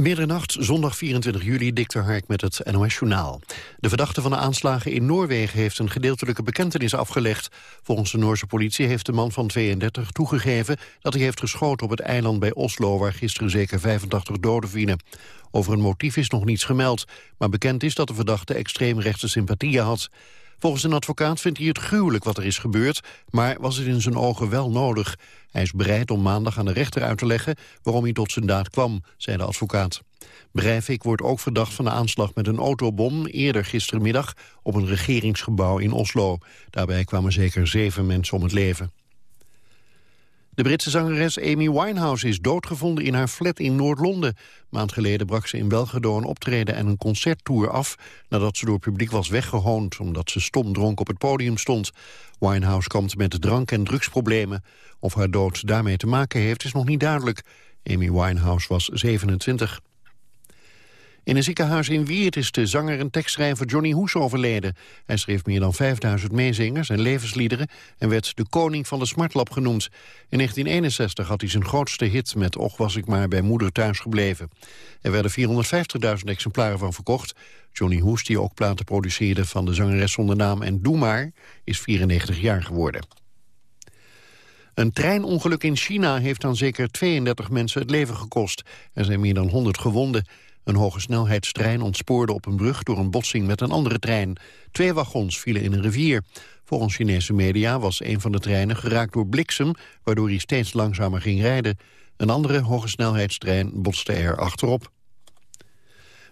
Middernacht, zondag 24 juli, Dikter Hark met het NOS Journaal. De verdachte van de aanslagen in Noorwegen heeft een gedeeltelijke bekentenis afgelegd. Volgens de Noorse politie heeft de man van 32 toegegeven... dat hij heeft geschoten op het eiland bij Oslo... waar gisteren zeker 85 doden vielen. Over een motief is nog niets gemeld... maar bekend is dat de verdachte extreemrechtse sympathieën had. Volgens een advocaat vindt hij het gruwelijk wat er is gebeurd... maar was het in zijn ogen wel nodig. Hij is bereid om maandag aan de rechter uit te leggen... waarom hij tot zijn daad kwam, zei de advocaat. Breivik wordt ook verdacht van de aanslag met een autobom... eerder gistermiddag op een regeringsgebouw in Oslo. Daarbij kwamen zeker zeven mensen om het leven. De Britse zangeres Amy Winehouse is doodgevonden in haar flat in Noord-Londen. Maand geleden brak ze in België door een optreden en een concerttour af... nadat ze door het publiek was weggehoond omdat ze stom dronk op het podium stond. Winehouse komt met drank- en drugsproblemen. Of haar dood daarmee te maken heeft is nog niet duidelijk. Amy Winehouse was 27. In een ziekenhuis in Wiert is de zanger en tekstschrijver Johnny Hoes overleden. Hij schreef meer dan 5000 meezingers en levensliederen... en werd de koning van de smartlap genoemd. In 1961 had hij zijn grootste hit met Och was ik maar bij moeder thuis gebleven. Er werden 450.000 exemplaren van verkocht. Johnny Hoes, die ook platen produceerde van de zangeres zonder naam en Doe maar... is 94 jaar geworden. Een treinongeluk in China heeft dan zeker 32 mensen het leven gekost. Er zijn meer dan 100 gewonden. Een hoge snelheidstrein ontspoorde op een brug door een botsing met een andere trein. Twee wagons vielen in een rivier. Volgens Chinese media was een van de treinen geraakt door bliksem... waardoor hij steeds langzamer ging rijden. Een andere hoge snelheidstrein botste er achterop.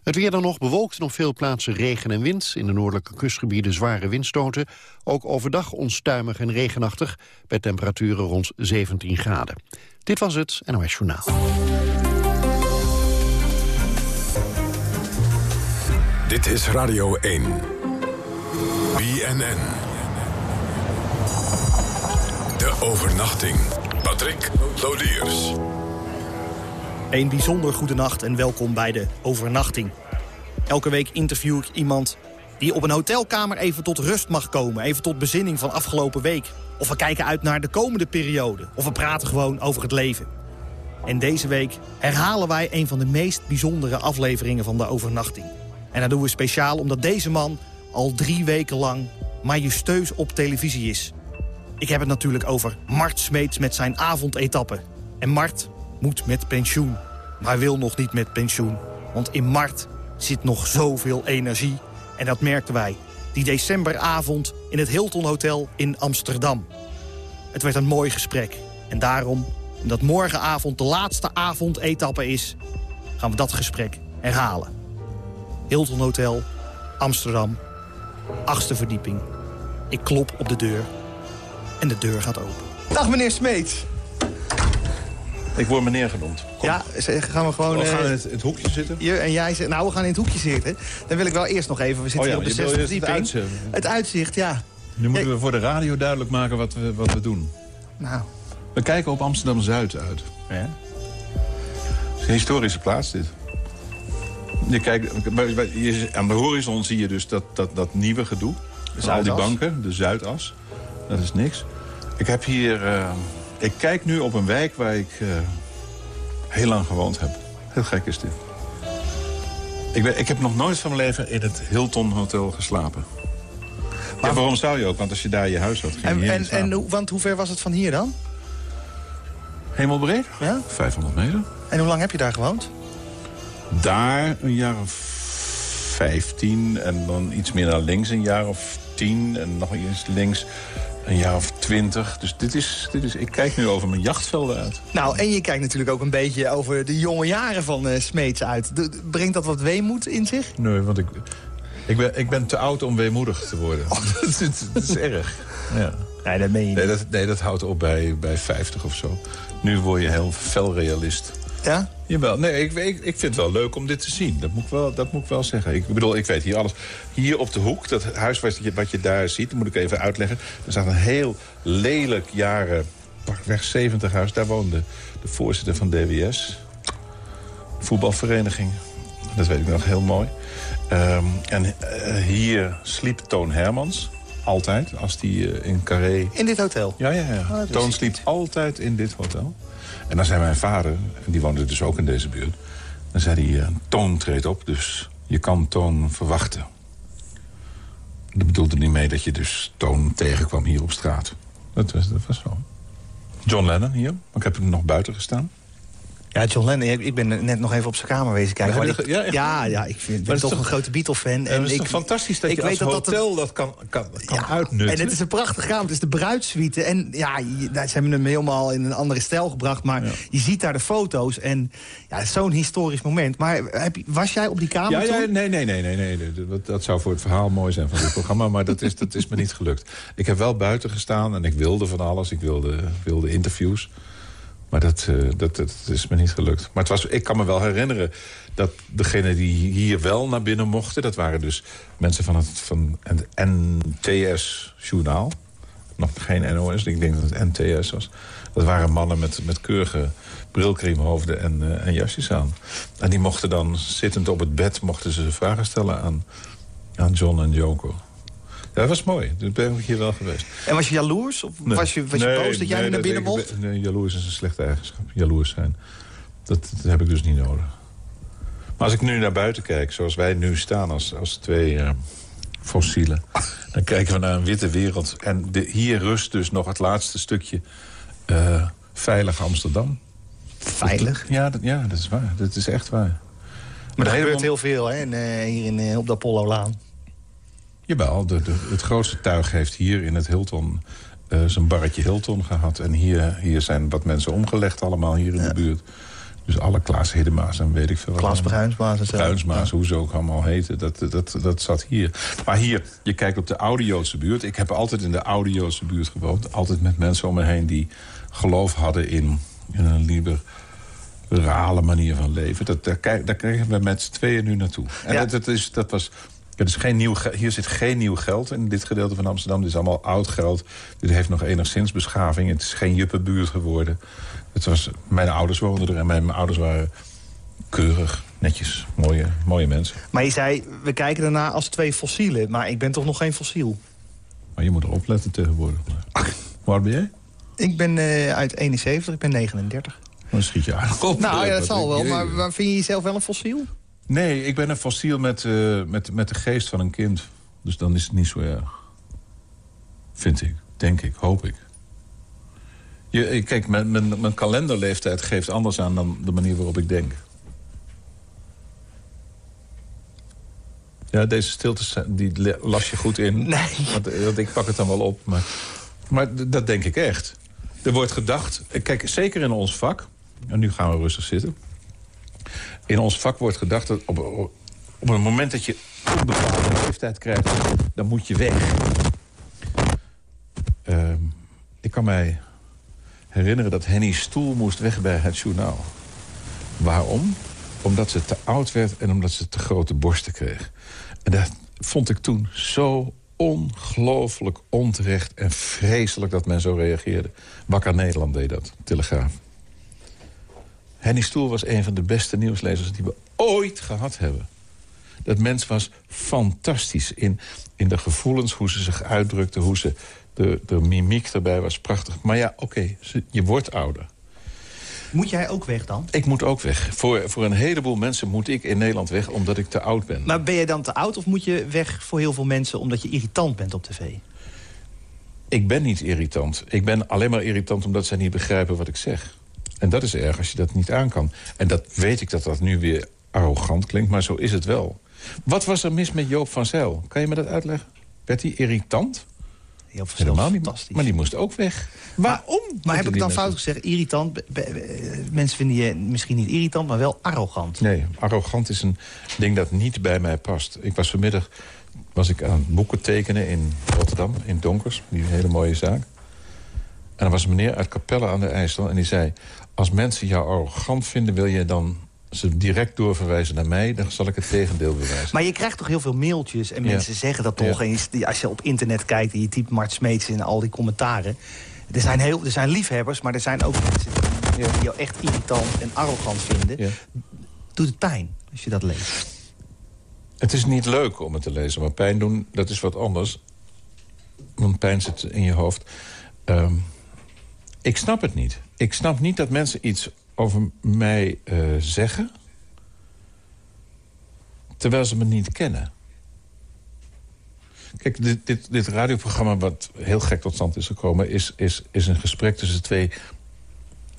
Het weer dan nog bewolkt en op veel plaatsen regen en wind. In de noordelijke kustgebieden zware windstoten. Ook overdag onstuimig en regenachtig... bij temperaturen rond 17 graden. Dit was het NOS Journaal. Dit is Radio 1. BNN. De overnachting. Patrick Lodiers. Een bijzonder goede nacht en welkom bij de overnachting. Elke week interview ik iemand die op een hotelkamer even tot rust mag komen. Even tot bezinning van afgelopen week. Of we kijken uit naar de komende periode. Of we praten gewoon over het leven. En deze week herhalen wij een van de meest bijzondere afleveringen van de overnachting. En dat doen we speciaal omdat deze man al drie weken lang majesteus op televisie is. Ik heb het natuurlijk over Mart Smeets met zijn avondetappe. En Mart moet met pensioen, maar wil nog niet met pensioen. Want in Mart zit nog zoveel energie. En dat merkten wij die decemberavond in het Hilton Hotel in Amsterdam. Het werd een mooi gesprek. En daarom, omdat morgenavond de laatste avondetappe is... gaan we dat gesprek herhalen. Hilton Hotel, Amsterdam, achtste verdieping. Ik klop op de deur en de deur gaat open. Dag meneer Smeet. Ik word meneer genoemd. Kom. Ja, gaan we gewoon... We gaan uh, in het, het, hoekje zitten. Je, en jij zegt, nou, we gaan in het hoekje zitten. Dan wil ik wel eerst nog even, we zitten oh ja, hier op de zesde verdieping. Het uitzicht. het uitzicht, ja. Nu moeten we voor de radio duidelijk maken wat we, wat we doen. Nou. We kijken op Amsterdam-Zuid uit. Ja. Het is een historische plaats, dit. Je kijkt, aan de horizon zie je dus dat, dat, dat nieuwe gedoe. Dus al die banken, de Zuidas. Dat is niks. Ik heb hier... Uh, ik kijk nu op een wijk waar ik uh, heel lang gewoond heb. Heel gek is dit. Ik, ben, ik heb nog nooit van mijn leven in het Hilton Hotel geslapen. Maar ja, waarom zou je ook? Want als je daar je huis had, ging en, je hier en, en, Want hoe ver was het van hier dan? Hemelbreed? Ja? 500 meter. En hoe lang heb je daar gewoond? Daar een jaar of 15 en dan iets meer naar links een jaar of 10 en nog eens links een jaar of 20. Dus dit is, dit is, ik kijk nu over mijn jachtvelden uit. Nou, en je kijkt natuurlijk ook een beetje over de jonge jaren van uh, Smeets uit. De, brengt dat wat weemoed in zich? Nee, want ik, ik, ben, ik ben te oud om weemoedig te worden. Oh, dat, is, dat, is erg. Ja. Nee, dat meen je nee dat, nee, dat houdt op bij, bij 50 of zo. Nu word je heel felrealist. Ja? Jawel, nee, ik, ik, ik vind het wel leuk om dit te zien. Dat moet ik wel, dat moet ik wel zeggen. Ik bedoel, ik weet hier alles. Hier op de hoek, dat huis wat je, wat je daar ziet... dat moet ik even uitleggen. Er staat een heel lelijk jaren, pakweg 70 huis. Daar woonde de voorzitter van DWS. Voetbalvereniging. Dat weet ik nog heel mooi. Um, en uh, hier sliep Toon Hermans. Altijd, als die uh, in Carré... In dit hotel? Ja, ja, ja. Oh, Toon sliep altijd in dit hotel. En dan zei mijn vader, en die woonde dus ook in deze buurt... Dan zei hij, uh, Toon treedt op, dus je kan Toon verwachten. Dat bedoelde niet mee dat je dus Toon tegenkwam hier op straat. Dat was, dat was zo. John Lennon hier, maar ik heb hem nog buiten gestaan. Ja, John Lennon, ik ben net nog even op zijn kamer wezen kijken. Ja, ik, ja, ja, ik vind, ben toch een grote Beatle-fan. En het is ik, fantastisch dat ik je als weet hotel dat, dat kan, kan, kan ja, uitnutten. En het is een prachtig kamer, het is de bruidssuite. En ja, ze hebben hem helemaal in een andere stijl gebracht. Maar je ziet daar de foto's en ja, zo'n historisch moment. Maar heb, was jij op die kamer ja, ja, nee, nee, nee, nee, nee. Dat, dat zou voor het verhaal mooi zijn van dit programma. Maar dat is, dat is me niet gelukt. Ik heb wel buiten gestaan en ik wilde van alles. Ik wilde, wilde interviews. Maar dat, uh, dat, dat, is me niet gelukt. Maar het was, ik kan me wel herinneren dat degenen die hier wel naar binnen mochten... dat waren dus mensen van het, van het NTS-journaal. Nog geen NOS, ik denk dat het NTS was. Dat waren mannen met, met keurige brilcreamhoofden en, uh, en jasjes aan. En die mochten dan, zittend op het bed... mochten ze vragen stellen aan, aan John en Joko dat was mooi. Dus ben ik hier wel geweest. En was je jaloers? Of was je, was je boos dat jij naar binnen mocht? Nee, jaloers is een slechte eigenschap. Jaloers zijn. Dat, dat, heb ik dus niet nodig. Maar als ik nu naar buiten kijk, zoals wij nu staan als, als twee uh, fossielen... dan kijken we naar een witte wereld. En de, hier rust dus nog het laatste stukje uh, veilig Amsterdam. Veilig? ja, dat, ja, dat is waar. Dat is echt waar. Maar er gebeurt heel veel hè, uh, hier in, op de Apollo-laan. Jawel, de, de, het grootste tuig heeft hier in het Hilton uh, zijn barretje Hilton gehad. En hier, hier zijn wat mensen omgelegd allemaal hier in de buurt. Dus alle Klaas Hiddemaas en weet ik veel. Klaas Bruinsmaas. Bruinsmaas, hoe ze ook allemaal heten. Dat, dat, dat zat hier. Maar hier, je kijkt op de oude Joodse buurt. Ik heb altijd in de oude Joodse buurt gewoond. Altijd met mensen om me heen die geloof hadden in, in een liberale manier van leven. Dat, daar, daar kijken we met z'n tweeën nu naartoe. En dat, dat, is, dat was is geen nieuw, hier zit geen nieuw geld in dit gedeelte van Amsterdam. Dit is allemaal oud geld. Dit heeft nog enigszins beschaving. Het is geen juppenbuurt geworden. Het was, mijn ouders woonden er en mijn ouders waren keurig, netjes, mooie, mooie mensen. Maar je zei, we kijken ernaar als twee fossielen. Maar ik ben toch nog geen fossiel? Maar je moet erop letten tegenwoordig. Ach. Waar ben jij? Ik ben uh, uit 71, ik ben 39. Dan schiet je aardig op. Nou ja, dat zal wel. Maar, maar vind je jezelf wel een fossiel? Nee, ik ben een fossiel met, uh, met, met de geest van een kind. Dus dan is het niet zo erg. Vind ik, denk ik, hoop ik. Je, kijk, mijn, mijn, mijn kalenderleeftijd geeft anders aan dan de manier waarop ik denk. Ja, deze stilte die las je goed in. Nee. Want, want, ik pak het dan wel op. Maar, maar dat denk ik echt. Er wordt gedacht... Kijk, zeker in ons vak... En nu gaan we rustig zitten in ons vak wordt gedacht dat op, op het moment dat je een leeftijd krijgt, dan moet je weg. Uh, ik kan mij herinneren dat Henny Stoel moest weg bij het journaal. Waarom? Omdat ze te oud werd en omdat ze te grote borsten kreeg. En dat vond ik toen zo ongelooflijk onterecht en vreselijk dat men zo reageerde. Wakker Nederland deed dat, Telegraaf. Henny Stoel was een van de beste nieuwslezers die we ooit gehad hebben. Dat mens was fantastisch in, in de gevoelens, hoe ze zich uitdrukte... hoe ze de, de mimiek erbij was prachtig. Maar ja, oké, je wordt ouder. Moet jij ook weg dan? Ik moet ook weg. Voor, voor een heleboel mensen moet ik in Nederland weg omdat ik te oud ben. Maar ben je dan te oud of moet je weg voor heel veel mensen... omdat je irritant bent op tv? Ik ben niet irritant. Ik ben alleen maar irritant omdat zij niet begrijpen wat ik zeg. En dat is erg als je dat niet aan kan. En dat weet ik dat dat nu weer arrogant klinkt, maar zo is het wel. Wat was er mis met Joop van Zijl? Kan je me dat uitleggen? Werd hij irritant? Joop van Zijl fantastisch. Maar die moest ook weg. Waarom? Maar, maar heb ik dan fout gezegd? Irritant? Mensen vinden je misschien niet irritant, maar wel arrogant. Nee, arrogant is een ding dat niet bij mij past. Ik was vanmiddag was ik aan boeken tekenen in Rotterdam, in Donkers. Die hele mooie zaak. En er was een meneer uit Capelle aan de IJssel en die zei... als mensen jou arrogant vinden, wil je dan ze direct doorverwijzen naar mij... dan zal ik het tegendeel bewijzen. Maar je krijgt toch heel veel mailtjes en mensen zeggen dat toch eens... als je op internet kijkt en je typt Mart Smeets in al die commentaren... Er zijn, heel, er zijn liefhebbers, maar er zijn ook mensen die, jou echt irritant en arrogant vinden. Doet het pijn als je dat leest? Het is niet leuk om het te lezen, maar pijn doen, dat is wat anders. Want pijn zit in je hoofd. Um, ik snap het niet. Ik snap niet dat mensen iets over mij uh, zeggen... terwijl ze me niet kennen. Kijk, dit, dit, dit radioprogramma wat heel gek tot stand is gekomen... is, is, is een gesprek tussen twee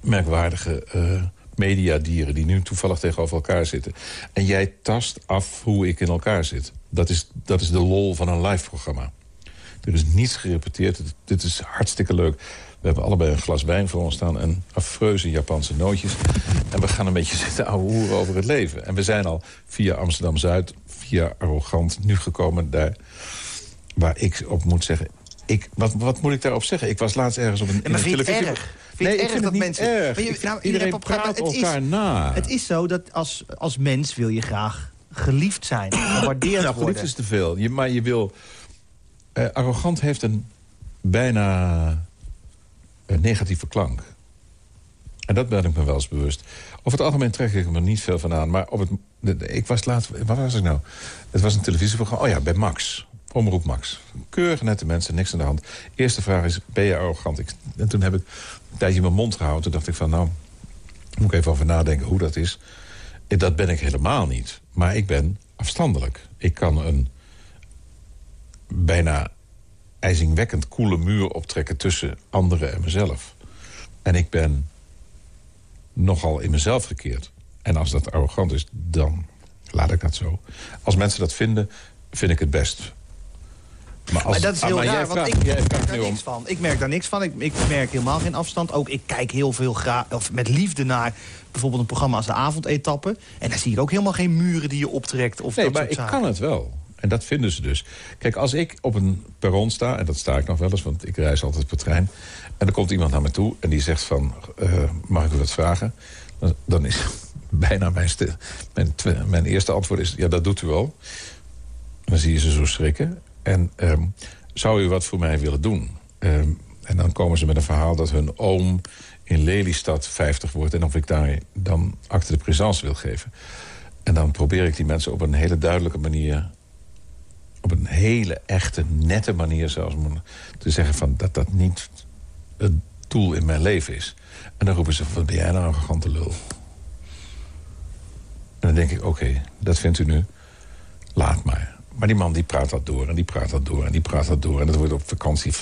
merkwaardige uh, mediadieren... die nu toevallig tegenover elkaar zitten. En jij tast af hoe ik in elkaar zit. Dat is, dat is de lol van een live programma. Er is niets gerepeteerd. Dit is hartstikke leuk. We hebben allebei een glas wijn voor ons staan... en affreuze Japanse nootjes. En we gaan een beetje zitten ouwehoeren over het leven. En we zijn al via Amsterdam-Zuid, via Arrogant... nu gekomen daar waar ik op moet zeggen... Ik, wat, wat moet ik daarop zeggen? Ik was laatst ergens op een, in televisie... Erg? Vind nee, ik vind dat mensen... Erg. Je, nou, Iedereen praat elkaar is, na. Het is zo dat als, als mens wil je graag geliefd zijn. Gewaardeerd nou, worden. is te veel. Je, maar je wil... Uh, arrogant heeft een bijna negatieve klank. En dat ben ik me wel eens bewust. Over het algemeen trek ik er niet veel van aan. Maar op het, ik was laat... Wat was ik nou? Het was een televisieprogramma. Oh ja, bij Max. Omroep Max. Keurig nette mensen, niks aan de hand. Eerste vraag is, ben je arrogant? En toen heb ik een tijdje mijn mond gehouden. Toen dacht ik van, nou, moet ik even over nadenken hoe dat is. Dat ben ik helemaal niet. Maar ik ben afstandelijk. Ik kan een bijna ijzingwekkend koele muur optrekken... tussen anderen en mezelf. En ik ben nogal in mezelf gekeerd. En als dat arrogant is, dan laat ik dat zo. Als mensen dat vinden, vind ik het best. Maar, als, dat is heel raar, want ik merk daar niks van. Ik merk daar niks van. Ik, ik merk helemaal geen afstand. Ook ik kijk heel veel graag, of met liefde naar bijvoorbeeld een programma als de avondetappe. En daar zie ik ook helemaal geen muren die je optrekt. Of nee, dat maar ik kan het wel. En dat vinden ze dus. Kijk, als ik op een perron sta, en dat sta ik nog wel eens... want ik reis altijd per trein... en er komt iemand naar me toe en die zegt van... Uh, mag ik u wat vragen? Dan, is bijna mijn, mijn, mijn, eerste antwoord is... ja, dat doet u wel. Dan zie je ze zo schrikken. En um, zou u wat voor mij willen doen? Um, en dan komen ze met een verhaal dat hun oom in Lelystad 50 wordt... en of ik daar dan acte de présence wil geven. En dan probeer ik die mensen op een hele duidelijke manier... op een hele echte, nette manier zelfs... te zeggen van dat dat niet het doel in mijn leven is. En dan roepen ze, wat ben jij nou een arrogante lul? En dan denk ik, oké, dat vindt u nu. Laat maar. Maar die man die praat dat door en die praat dat door en die praat dat door. En dat wordt op vakantie...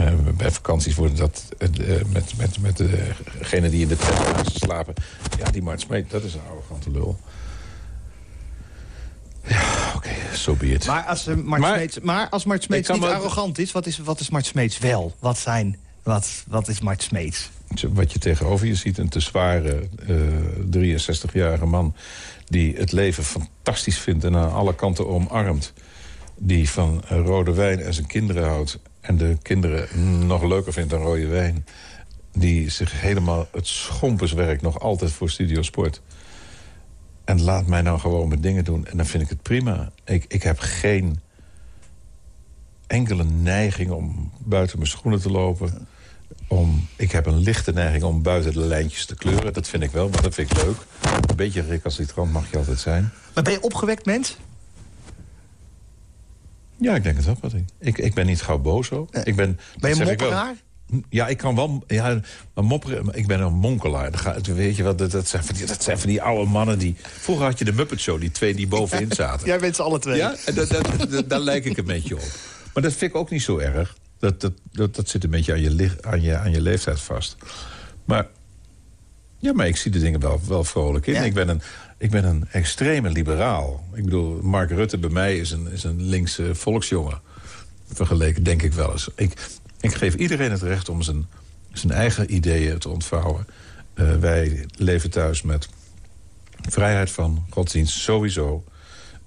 Uh, bij vakanties worden dat uh, met, met, met degene die in de tent slapen. Ja, die Mart Smeet, dat is een arrogante lul. Ja, oké, zo so be it. Maar als, uh, Mart maar, Smeets, maar als Mart Smeets niet arrogant is, wat is, wat is Mart Smeets wel? Wat, zijn, wat, wat is Mart Smeets? Wat je tegenover je ziet, een te zware 63-jarige man die het leven fantastisch vindt en aan alle kanten omarmt. Die van rode wijn en zijn kinderen houdt. En de kinderen nog leuker vindt dan rode wijn. Die zich helemaal het schompenswerk nog altijd voor Studio Sport. En laat mij nou gewoon mijn dingen doen. En dan vind ik het prima. Ik, ik heb geen enkele neiging om buiten mijn schoenen te lopen. Om, ik heb een lichte neiging om buiten de lijntjes te kleuren. Dat vind ik wel, maar dat vind ik leuk. Een beetje recalcitrant mag je altijd zijn. Maar ben je opgewekt mens? Ja, ik denk het wel. Ik, ik ben niet gauw boos zo. Ik ben, ben je mopperaar? Ja, ik kan wel... Ja, mopperen, ik ben een monkelaar. Dat, gaat, weet je wat, dat, dat, zijn van die, dat zijn van die oude mannen die... Vroeger had je de Muppet Show, die twee die bovenin zaten. Jij bent ze alle twee. Ja, en dat, dat, daar lijk ik een beetje op. Maar dat vind ik ook niet zo erg. Dat, dat, dat, dat zit een beetje aan je, aan, je, aan je leeftijd vast. Maar, ja, maar ik zie de dingen wel, wel vrolijk in. Ik, ben een, ik ben een extreme liberaal. Ik bedoel, Mark Rutte bij mij is een, is een linkse volksjongen. Vergeleken, denk ik wel eens. Ik, ik geef iedereen het recht om zijn, zijn eigen ideeën te ontvouwen. Uh, wij leven thuis met vrijheid van godsdienst sowieso.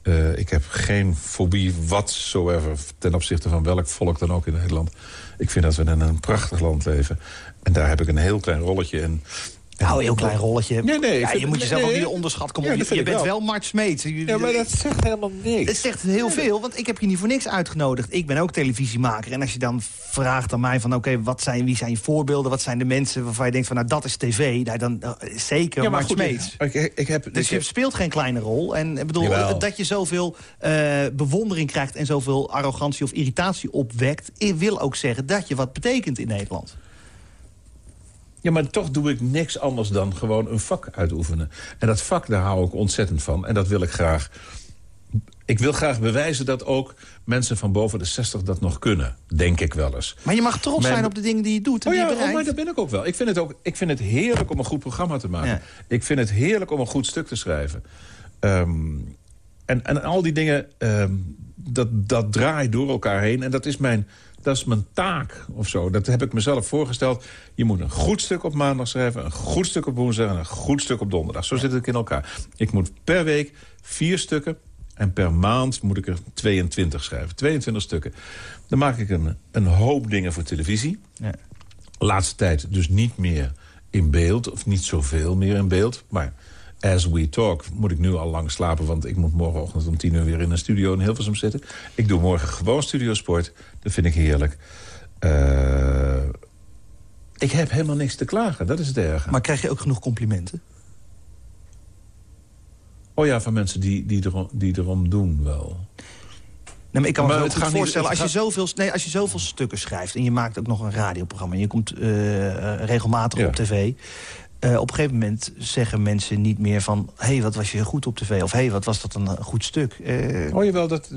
Uh, ik heb geen fobie whatsoever ten opzichte van welk volk dan ook in Nederland. Ik vind dat we in een prachtig land leven. En daar heb ik een heel klein rolletje in. Nou, een heel klein rolletje. Nee, nee, ja, je moet jezelf ook niet onderschat. Kom je, je bent wel, Mart Smeets. Ja, maar dat zegt helemaal niks. Het zegt heel veel, want ik heb je niet voor niks uitgenodigd. Ik ben ook televisiemaker. En als je dan vraagt aan mij van... oké, wat zijn, wie zijn je voorbeelden? Wat zijn de mensen waarvan je denkt van... nou, dat is tv. Nou, dan uh, zeker ja, Mart Smeets. Ik, ik, heb, dus je speelt geen kleine rol. En ik bedoel, dat je zoveel uh, bewondering krijgt... en zoveel arrogantie of irritatie opwekt... wil ook zeggen dat je wat betekent in Nederland. Ja, maar toch doe ik niks anders dan gewoon een vak uitoefenen. En dat vak, daar hou ik ontzettend van. En dat wil ik graag ik wil graag bewijzen dat ook mensen van boven de 60 dat nog kunnen. Denk ik wel eens. Maar je mag trots zijn op de dingen die je doet en oh ja, bereikt. maar dat ben ik ook wel. Ik vind, het ook, ik vind het heerlijk om een goed programma te maken. Ik vind het heerlijk om een goed stuk te schrijven. Ehm, en, en al die dingen, ehm, dat, dat draait door elkaar heen. En dat is mijn dat is mijn taak of zo. Dat heb ik mezelf voorgesteld. Je moet een goed stuk op maandag schrijven... een goed stuk op woensdag en een goed stuk op donderdag. Zo zit het in elkaar. Ik moet per week vier stukken... en per maand moet ik er 22 schrijven. 22 stukken. Dan maak ik een, een hoop dingen voor televisie. Ja. Laatste tijd dus niet meer in beeld... of niet zoveel meer in beeld, maar as we talk moet ik nu al lang slapen... want ik moet morgenochtend om tien uur weer in een studio in Hilversum zitten. Ik doe morgen gewoon studiosport. Dat vind ik heerlijk. Uh, ik heb helemaal niks te klagen, dat is het erge. Maar krijg je ook genoeg complimenten? Oh ja, van mensen die, die, erom, die erom doen wel. Nee, maar ik kan me het goed voorstellen, als, je zoveel, nee, als je zoveel stukken schrijft... en je maakt ook nog een radioprogramma... en je komt uh, regelmatig op tv... Uh, op een gegeven moment zeggen mensen niet meer van... hé, hey, wat was je goed op tv? Of hé, hey, wat was dat een goed stuk? Uh... Hoor je wel, dat,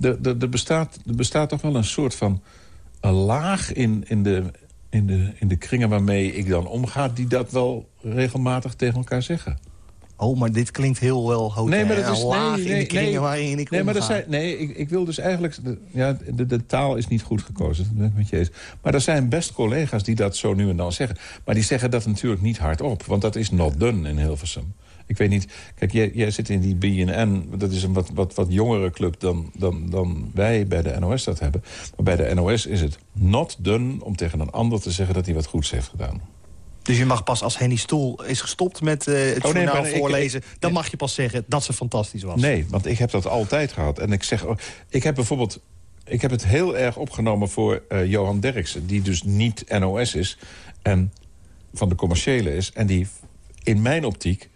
er, bestaat, er bestaat toch wel een soort van laag in, in, de, in, de, in de kringen waarmee ik dan omga... die dat wel regelmatig tegen elkaar zeggen. Oh, maar dit klinkt heel wel hoog. Nee, maar dat is laag nee, in de kringen waarin ik nee, maar dat zijn, nee, ik, ik wil dus eigenlijk... ja, de, de taal is niet goed gekozen, dat ben ik met je eens. Maar er zijn best collega's die dat zo nu en dan zeggen. Maar die zeggen dat natuurlijk niet hardop. Want dat is not done in Hilversum. Ik weet niet... Kijk, jij, jij zit in die BNN. Dat is een wat, wat, wat jongere club dan, dan, dan wij bij de NOS dat hebben. Maar bij de NOS is het not done om tegen een ander te zeggen... dat hij wat goeds heeft gedaan. Dus je mag pas als Henny Stoel is gestopt met uh, het oh, journaal voorlezen... dan mag je pas zeggen dat ze fantastisch was. Nee, want ik heb dat altijd gehad. En ik zeg, oh, ik heb bijvoorbeeld... Ik heb het heel erg opgenomen voor uh, Johan Derksen... die dus niet NOS is en van de commerciële is... en die in mijn optiek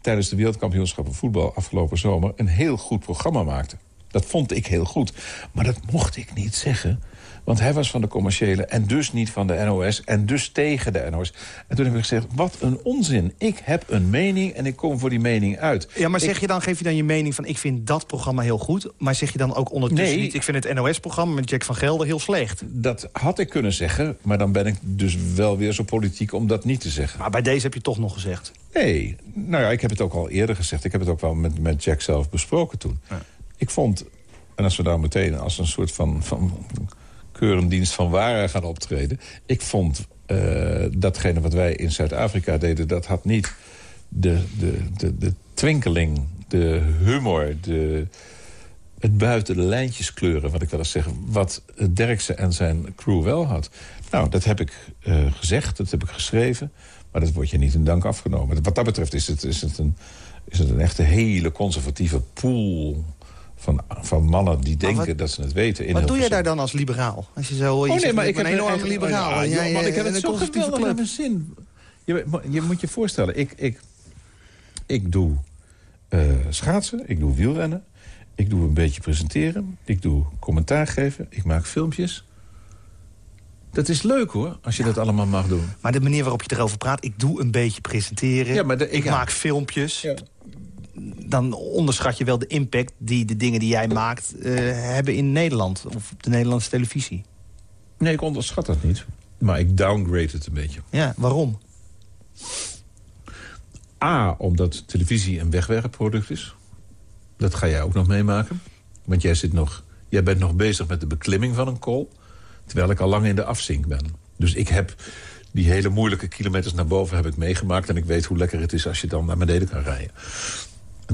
tijdens de wereldkampioenschappen voetbal afgelopen zomer... een heel goed programma maakte. Dat vond ik heel goed. Maar dat mocht ik niet zeggen want hij was van de commerciële en dus niet van de NOS... en dus tegen de NOS. En toen heb ik gezegd, wat een onzin. Ik heb een mening en ik kom voor die mening uit. Ja, maar zeg je dan, geef je dan je mening van... ik vind dat programma heel goed, maar zeg je dan ook ondertussen nee, niet... ik vind het NOS-programma met Jack van Gelder heel slecht? Dat had ik kunnen zeggen, maar dan ben ik dus wel weer zo politiek om dat niet te zeggen. Maar bij deze heb je toch nog gezegd? Nee, nou ja, ik heb het ook al eerder gezegd. Ik heb het ook wel met, met Jack zelf besproken toen. Ja. Ik vond, en als we daar meteen als een soort van, van keurendienst van Waren gaan optreden. Ik vond uh, datgene wat wij in Zuid-Afrika deden... dat had niet de, de, de, de twinkeling, de humor... De, het buiten de lijntjes kleuren, wat ik wel eens zeg... wat Derksen en zijn crew wel had. Nou, dat heb ik uh, gezegd, dat heb ik geschreven... maar dat wordt je niet in dank afgenomen. Wat dat betreft is het, is het, een, is het een echte hele conservatieve pool van, van mannen die denken dat ze het weten. In wat doe jij daar dan als liberaal? Als je zo, je oh nee, maar ik ben een enorme liberaal. Ja, ja, ik heb het zo geweldig mijn zin. Je, je moet je voorstellen, ik, ik, ik doe uh, schaatsen, ik doe wielrennen... ik doe een beetje presenteren, ik doe commentaar geven... ik maak filmpjes... Dat is leuk hoor, als je dat allemaal mag doen. Maar de manier waarop je erover praat, ik doe een beetje presenteren. Ja, maar de, ik maak filmpjes. Dan onderschat je wel de impact die de dingen die jij maakt... Uh, hebben in Nederland of op de Nederlandse televisie. Nee, ik onderschat dat niet. Maar ik downgrade het een beetje. Ja, waarom? A, omdat televisie een wegwerpproduct is. Dat ga jij ook nog meemaken. Want jij, zit nog, jij bent nog bezig met de beklimming van een kool... terwijl ik al lang in de afzink ben. Dus ik heb die hele moeilijke kilometers naar boven heb ik meegemaakt... en ik weet hoe lekker het is als je dan naar beneden kan rijden.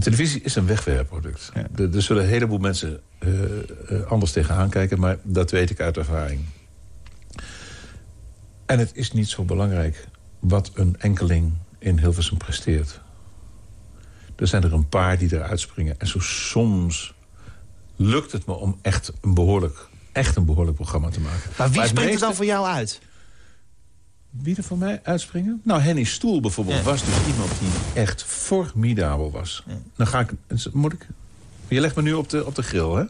Televisie is een wegwerpproduct. Ja. Er, zullen een heleboel mensen uh, uh, anders tegenaan kijken... maar dat weet ik uit ervaring. En het is niet zo belangrijk wat een enkeling in Hilversum presteert. Er zijn er een paar die eruit springen. En zo soms lukt het me om echt een behoorlijk, echt een behoorlijk programma te maken. Maar wie springt er dan voor jou uit? Wie er voor mij uitspringen? Nou, Henny Stoel bijvoorbeeld was dus iemand die echt formidabel was. Dan ga ik... Moet ik... Je legt me nu op de, op de grill, hè?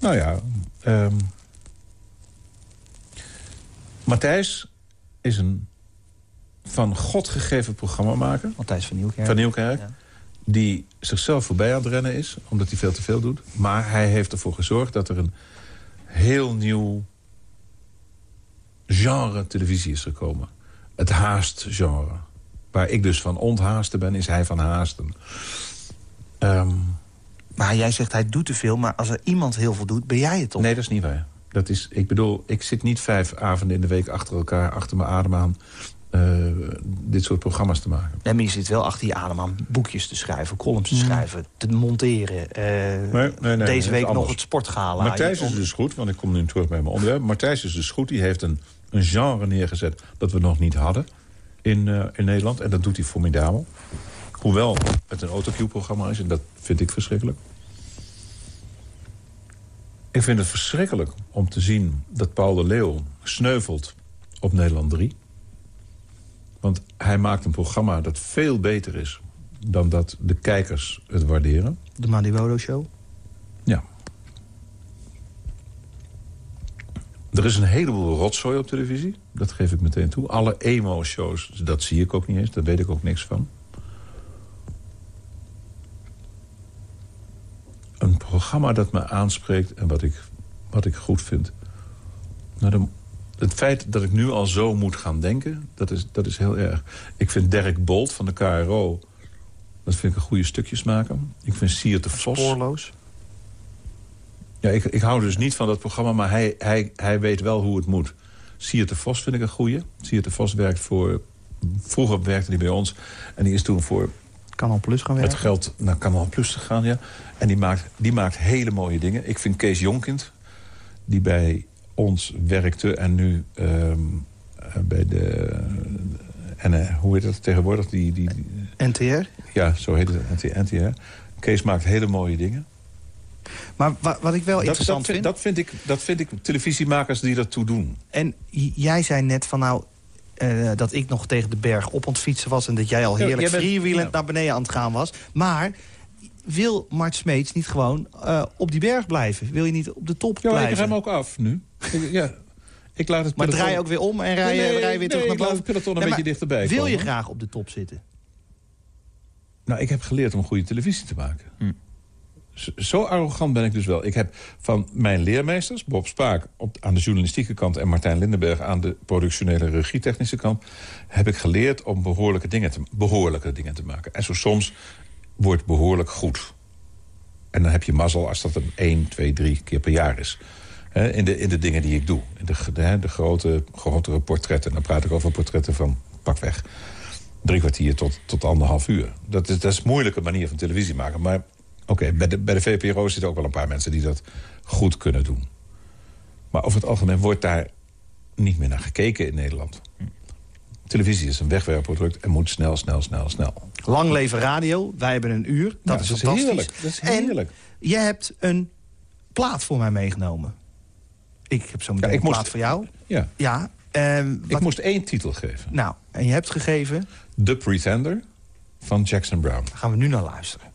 Nou ja... Um, Matthijs is een van God gegeven programmamaker. Matthijs van Nieuwkerk. Van Nieuwkerk. die zichzelf voorbij aan het rennen is, omdat hij veel te veel doet. Maar hij heeft ervoor gezorgd dat er een heel nieuw genre televisie is gekomen. Het haast-genre. Waar ik dus van onthaasten ben, is hij van haasten. Um, maar jij zegt hij doet te veel, maar als er iemand heel veel doet, ben jij het toch? Nee, dat is niet waar. Dat is, ik bedoel, ik zit niet vijf avonden in de week achter elkaar... achter mijn adem aan dit soort programma's te maken. Nee, maar je zit wel achter je adem aan boekjes te schrijven... columns te mm. schrijven, te monteren. Uh, nee, nee, nee, deze week nog het sportgala. Matthijs is dus goed, want ik kom nu terug bij mijn onderwerp. Matthijs is dus goed, die heeft een, een genre neergezet... dat we nog niet hadden in, uh, in Nederland. En dat doet hij formidabel. Hoewel het een autocue-programma is, en dat vind ik verschrikkelijk. Ik vind het verschrikkelijk om te zien dat Paul de Leeuw sneuvelt op Nederland 3. Want hij maakt een programma dat veel beter is... dan dat de kijkers het waarderen. De Maniwodo Show? Ja. Er is een heleboel rotzooi op televisie. Dat geef ik meteen toe. Alle emo-shows, dat zie ik ook niet eens. Daar weet ik ook niks van. een programma dat me aanspreekt en wat ik, wat ik goed vind. Nou, het feit dat ik nu al zo moet gaan denken, dat is, dat is heel erg. Ik vind Dirk Bolt van de KRO, dat vind ik een goede stukjes maken. Ik vind Siert de Vos... Spoorloos? Ja, ik, ik hou dus niet van dat programma, maar hij, hij, hij weet wel hoe het moet. Siert de Vos vind ik een goede. Siert de Vos werkt voor... Vroeger werkte hij bij ons en die is toen voor Kanal Plus gaan werken? Het geld naar Kanal Plus te gaan, ja. En die maakt, die maakt hele mooie dingen. Ik vind Kees Jonkind, die bij ons werkte en nu ehm, eh, bij de... en uh, hoe heet dat tegenwoordig? Die, die, NTR? Ja, zo heet het, NTR. Kees maakt hele mooie dingen. Maar wat ik wel interessant dat vind, Dat vind, ik, dat vind ik televisiemakers die dat toe doen. En jij zei net van nou, uh, dat ik nog tegen de berg op het fietsen was... en dat jij al heerlijk ja, freewheelend naar beneden aan het gaan was. Maar wil Mart Smeets niet gewoon uh, op die berg blijven? Wil je niet op de top ja, blijven? ik rem ook af nu. Ja. Ik laat het maar draai ook weer om en rij, nee, rij weer terug naar boven. het peloton een beetje dichterbij Wil je graag op de top zitten? Nou, ik heb geleerd om goede televisie te maken. Hm. Zo arrogant ben ik dus wel. Ik heb van mijn leermeesters, Bob Spaak op, aan de journalistieke kant... en Martijn Lindenberg aan de productionele regietechnische kant... heb ik geleerd om behoorlijke dingen te, behoorlijke dingen te maken. En zo soms wordt behoorlijk goed. En dan heb je mazzel als dat een 1, 2, 3 keer per jaar is. In, de, in de dingen die ik doe. De, de, de grote, grotere portretten. Dan praat ik over portretten van pakweg drie kwartier tot, tot anderhalf uur. Dat is, dat is een moeilijke manier van televisie maken. Maar Oké, bij, de, bij de VPRO zitten ook wel een paar mensen die dat goed kunnen doen. Maar over het algemeen wordt daar niet meer naar gekeken in Nederland. Televisie is een wegwerpproduct en moet snel, snel, snel, snel. Lang leven radio, wij hebben een uur. Dat is fantastisch. Heerlijk. Dat is heerlijk. En je hebt een plaat voor mij meegenomen. Ik heb zo meteen een plaat voor jou. Ja. ja ehm, Ik moest één titel geven. Nou, en je hebt gegeven... The Pretender van Jackson Brown. Daar gaan we nu naar luisteren.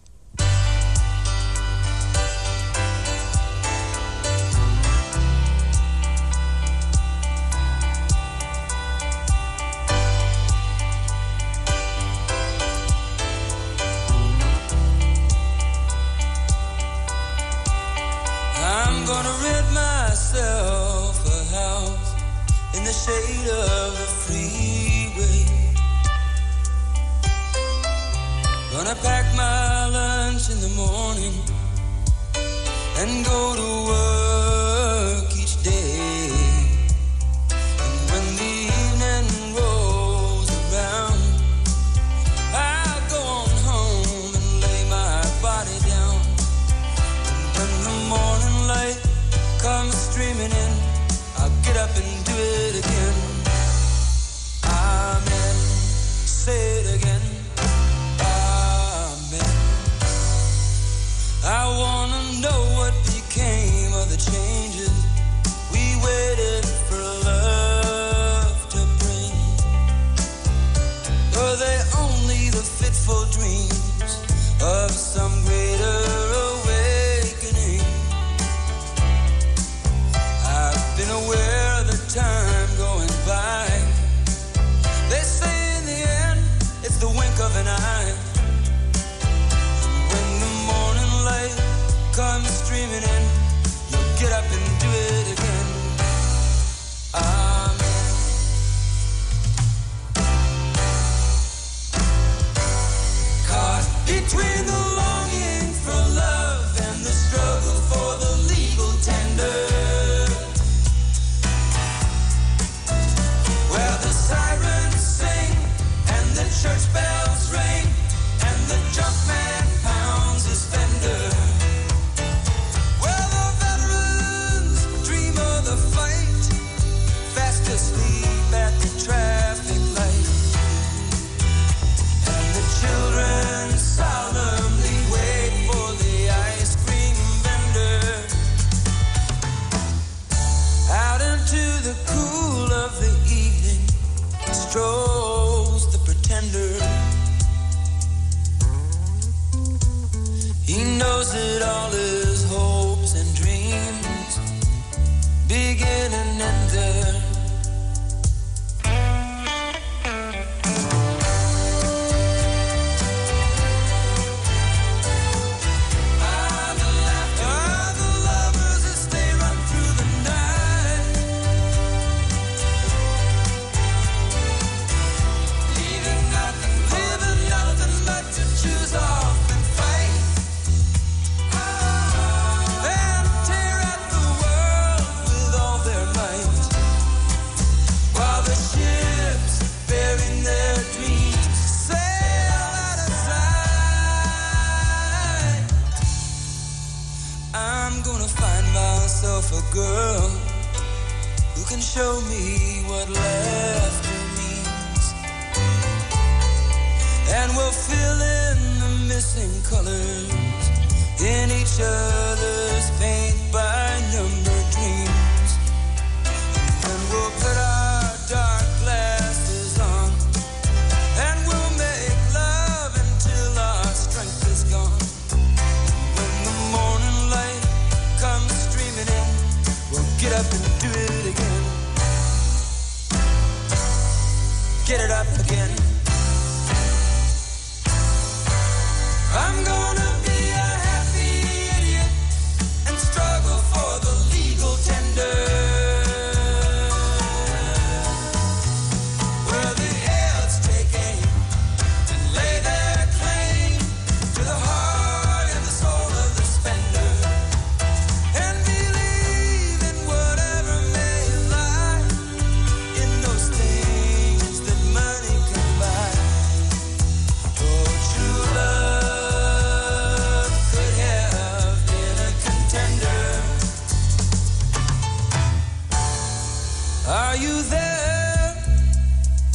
You there?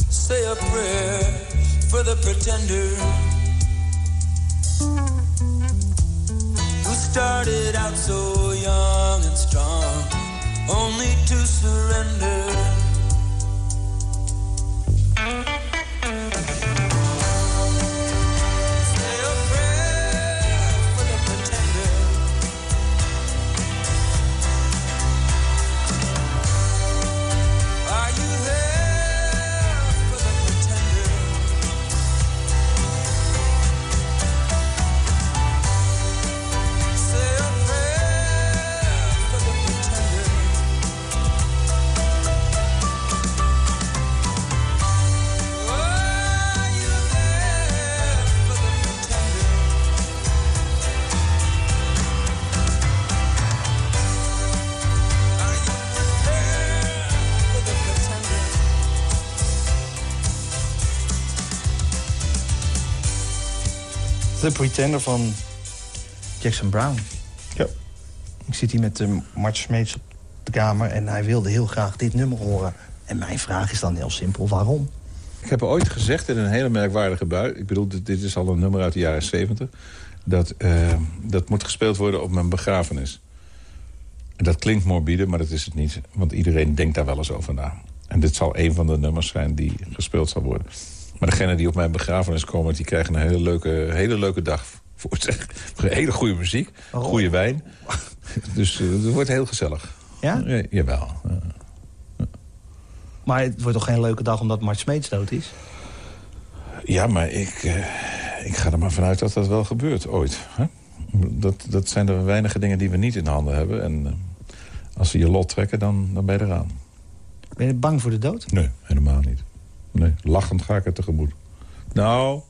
Say a prayer for the pretender who started out so young and strong, only to surrender. Pretender van Jackson Brown. Ja. Ik zit hier met uh, Mart Smeets op de kamer en hij wilde heel graag dit nummer horen. En mijn vraag is dan heel simpel, waarom? Ik heb ooit gezegd in een hele merkwaardige bui... ik bedoel, dit, dit is al een nummer uit de jaren 70... dat eh, dat moet gespeeld worden op mijn begrafenis. En dat klinkt morbide, maar dat is het niet. Want iedereen denkt daar wel eens over na. En dit zal een van de nummers zijn die gespeeld zal worden. Maar degenen die op mijn begrafenis komen... die krijgen een hele leuke, hele leuke dag voor zich. Hele goede muziek, Waarom? goede wijn. Dus eh, het wordt heel gezellig. Ja? Ja, jawel. Maar het wordt toch geen leuke dag omdat Mart Smeets dood is? Ja, maar ik, eh, ik ga er maar vanuit dat dat wel gebeurt ooit. Hè? Dat, dat zijn de weinige dingen die we niet in handen hebben. En eh, als ze je lot trekken, dan, dan ben je eraan. Ben je bang voor de dood? Nee, helemaal niet. Nee, lachend ga ik er tegemoet. Nou,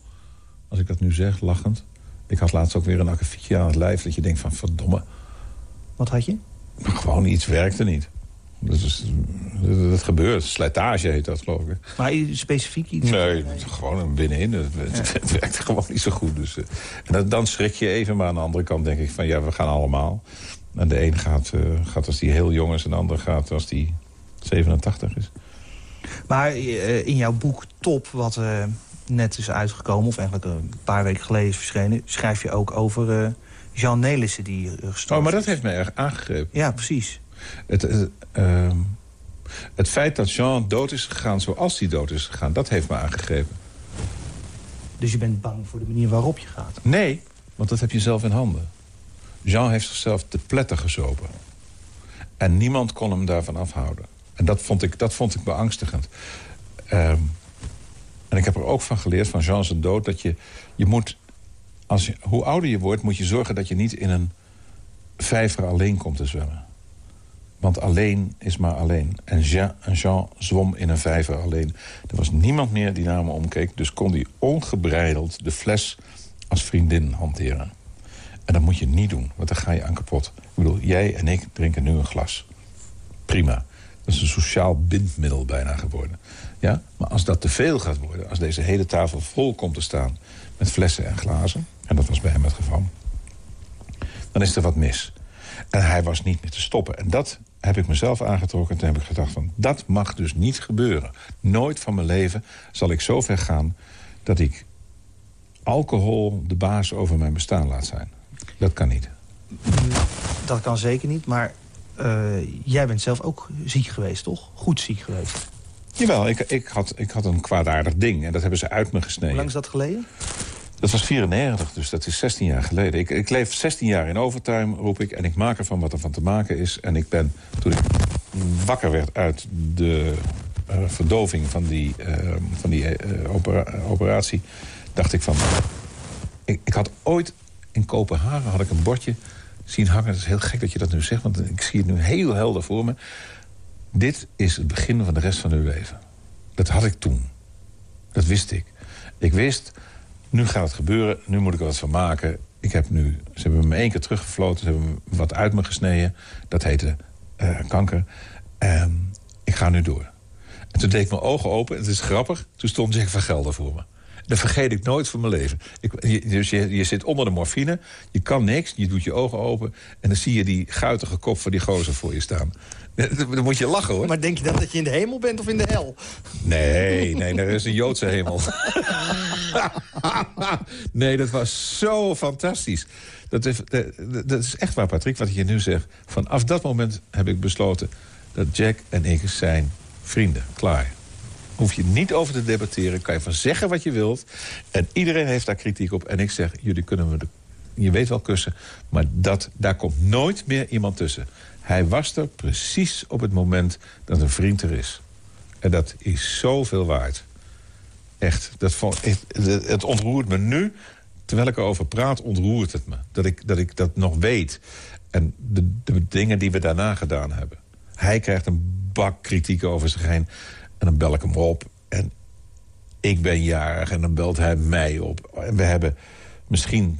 als ik dat nu zeg, lachend. Ik had laatst ook weer een akkefietje aan het lijf... dat je denkt van, verdomme, Wat had je? gewoon iets werkte niet. Dat, is, dat, dat gebeurt. Slijtage heet dat, geloof ik. Maar specifiek iets? Nee, gewoon een binnenin. Het, het, het werkt gewoon niet zo goed. Dus, eh, en dan, dan schrik je even, maar aan de andere kant denk ik van... ja, we gaan allemaal. En de een gaat, eh, gaat als die heel jong is... en de ander gaat als die 87 is. Maar eh, in jouw boek Top, wat eh, net is uitgekomen... of eigenlijk een paar weken geleden is verschenen... schrijf je ook over eh, Jean Nelissen die gestorven Oh, maar dat heeft me erg aangegrepen. Ja, precies. Het, eh, ehm, het feit dat Jean dood is gegaan zoals hij dood is gegaan... dat heeft me aangegrepen. Dus je bent bang voor de manier waarop je gaat. Nee, want dat heb je zelf in handen. Jean heeft zichzelf te pletten gezopen. En niemand kon hem daarvan afhouden. En dat vond ik, dat vond ik beangstigend. Ehm, en ik heb er ook van geleerd, van Jean zijn dood... dat je, je moet, als je, hoe ouder je wordt, moet je zorgen dat je niet in een vijver alleen komt te zwemmen. Want alleen is maar alleen. En Jean, en Jean zwom in een vijver alleen. Er was niemand meer die naar me omkeek. Dus kon hij ongebreideld de fles als vriendin hanteren. En dat moet je niet doen, want dan ga je aan kapot. Ik bedoel, jij en ik drinken nu een glas. Prima. Dat is een sociaal bindmiddel bijna geworden. Ja? Maar als dat te veel gaat worden... als deze hele tafel vol komt te staan met flessen en glazen... en dat was bij hem het geval... dan is er wat mis. En hij was niet meer te stoppen. En dat heb ik mezelf aangetrokken. En toen heb ik gedacht van, dat mag dus niet gebeuren. Nooit van mijn leven zal ik zo ver gaan... dat ik alcohol de baas over mijn bestaan laat zijn. Dat kan niet. Dat kan zeker niet, maar jij bent zelf ook ziek geweest, toch? Goed ziek geweest. Jawel, ik, ik, had, ik had een kwaadaardig ding en dat hebben ze uit me gesneden. Hoe lang is dat geleden? Dat was 94, dus dat is 16 jaar geleden. Ik, ik leef 16 jaar in overtime, roep ik. En ik maak ervan wat er van te maken is. En ik ben, toen ik wakker werd uit de uh, verdoving van die, uh, van die uh, opera operatie... dacht ik van... Ik, ik, had ooit in Kopenhagen had ik een bordje zien hangen. Het is heel gek dat je dat nu zegt, want ik zie het nu heel helder voor me. Dit is het begin van de rest van uw leven. Dat had ik toen. Dat wist ik. Ik wist, nu gaat het gebeuren, nu moet ik er wat van maken. Ik heb nu, ze hebben me één keer teruggefloten, ze hebben wat uit me gesneden. Dat heette uh, kanker. En ik ga nu door. En toen deed ik mijn ogen open, het is grappig, toen stond Jack van Gelder voor me. Dat vergeet ik nooit van mijn leven. Ik, dus je, je zit onder de morfine, je kan niks, je doet je ogen open... en dan zie je die guitige kop van die gozer voor je staan. Dan moet je lachen, hoor. Maar denk je dan dat je in de hemel bent of in de hel? Nee, nee, er is een Joodse hemel. nee, dat was zo fantastisch. Dat is, dat is echt waar, Patrick, wat je nu zegt. Vanaf dat moment heb ik besloten dat Jack en ik zijn vrienden. Klaar hoef je niet over te debatteren. Kan je van zeggen wat je wilt. En iedereen heeft daar kritiek op. En ik zeg, jullie kunnen me de, je weet wel kussen. Maar dat, daar komt nooit meer iemand tussen. Hij was er precies op het moment dat een vriend er is. En dat is zoveel waard. Echt, dat het ontroert me nu. Terwijl ik erover praat, ontroert het me. Dat ik dat, ik dat nog weet. En de, de dingen die we daarna gedaan hebben. Hij krijgt een bak kritiek over zich heen. En dan bel ik hem op. En ik ben jarig en dan belt hij mij op. En we hebben misschien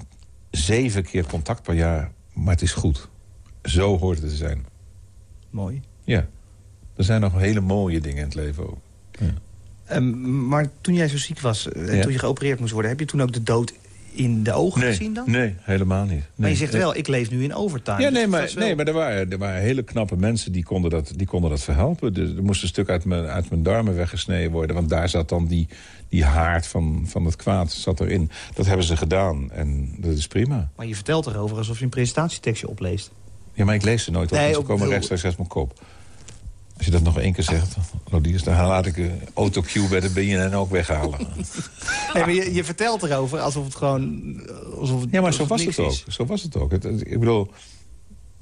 zeven keer contact per jaar. Maar het is goed. Zo hoort het te zijn. Mooi. Ja. Er zijn nog hele mooie dingen in het leven ook. Ja. Um, maar toen jij zo ziek was en ja. toen je geopereerd moest worden... heb je toen ook de dood in de ogen nee, gezien dan? Nee, helemaal niet. Nee. Maar je zegt wel, ik leef nu in overtime. Ja, nee, maar, wel... nee, maar er, waren, er waren hele knappe mensen die konden dat, die konden dat verhelpen. Dus er moest een stuk uit mijn, uit mijn darmen weggesneden worden. Want daar zat dan die, die haard van, van het kwaad zat erin. Dat hebben ze gedaan en dat is prima. Maar je vertelt erover alsof je een presentatietekstje opleest. Ja, maar ik lees ze nooit op, nee, ze komen bedoel... rechtstreeks uit mijn kop. Als je dat nog één keer zegt, Lodiers, dan laat ik de autocue bij de BNN ook weghalen. maar je, je, vertelt erover alsof het gewoon... Alsof het, ja, maar zo was het, ook. Zo was het ook. Het, ik bedoel,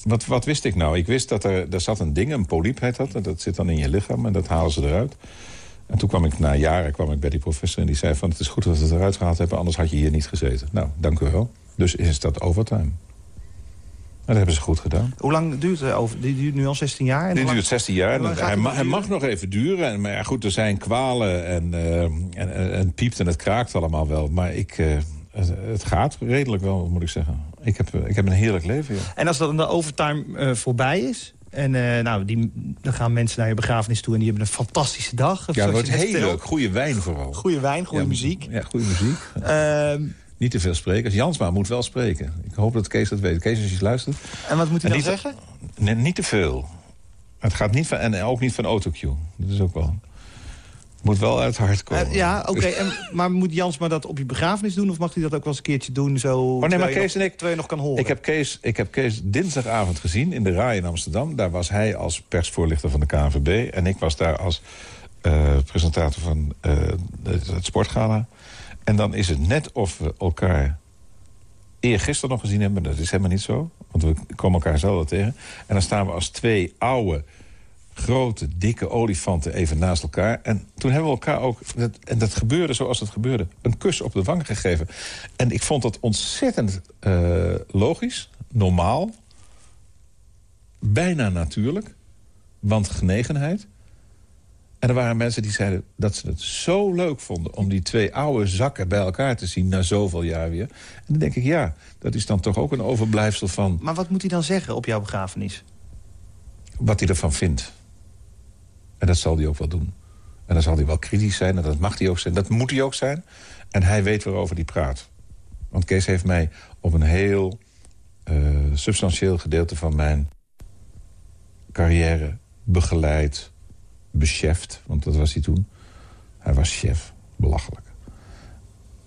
wat, wat wist ik nou? Ik wist dat er, er zat een ding, een polyp heet dat. Dat zit dan in je lichaam en dat halen ze eruit. En toen kwam ik na jaren kwam ik bij die professor en die zei van... het is goed dat we het eruit gehaald hebben, anders had je hier niet gezeten. Nou, dank u wel. Dus is dat overtime. Dat hebben ze goed gedaan. Hoe lang duurt het over? Die duurt nu al 16 jaar? En Dit duurt 16 jaar. Hij, hij, mag nog even duren. Maar ja, goed, er zijn kwalen en, uh, en, en, en, piept en het kraakt allemaal wel. Maar ik, uh, het, het, gaat redelijk wel, moet ik zeggen. Ik heb, ik heb een heerlijk leven, ja. En als dat in de overtime uh, voorbij is... En uh, nou, die, dan gaan mensen naar je begrafenis toe en die hebben een fantastische dag. Ja, dat wordt heel leuk. Goede wijn vooral. Goede wijn, goede ja, muziek. Ja, goede muziek. Uh, niet te veel spreken. Jansma moet wel spreken. Ik hoop dat Kees dat weet. Kees, als je luistert. En wat moet hij dan zeggen? Nee, niet te veel. Het gaat niet van, en ook niet van autocue. Dat is ook wel... Moet wel uit het hart komen. Uh, ja, oké. Okay. maar moet Jansma dat op je begrafenis doen? Of mag hij dat ook wel eens een keertje doen? Zo, oh, nee, maar Kees nog, en ik, je nog kan horen? Ik heb, Kees, ik heb Kees dinsdagavond gezien in de RAI in Amsterdam. Daar was hij als persvoorlichter van de KNVB. En ik was daar als uh, presentator van uh, het sportgala. En dan is het net of we elkaar eergisteren nog gezien hebben. Dat is helemaal niet zo, want we komen elkaar zelden tegen. En dan staan we als twee oude, grote, dikke olifanten even naast elkaar. En toen hebben we elkaar ook, en dat gebeurde zoals het gebeurde... een kus op de wang gegeven. En ik vond dat ontzettend uh, logisch, normaal... bijna natuurlijk, want genegenheid... En er waren mensen die zeiden dat ze het zo leuk vonden... om die twee oude zakken bij elkaar te zien na zoveel jaar weer. En dan denk ik, ja, dat is dan toch ook een overblijfsel van... Maar wat moet hij dan zeggen op jouw begrafenis? Wat hij ervan vindt. En dat zal hij ook wel doen. En dan zal hij wel kritisch zijn, en dat mag hij ook zijn. Dat moet hij ook zijn. En hij weet waarover hij praat. Want Kees heeft mij op een heel eh, substantieel gedeelte van mijn carrière begeleid, bescheft. Want dat was hij toen. Hij was chef. Belachelijk.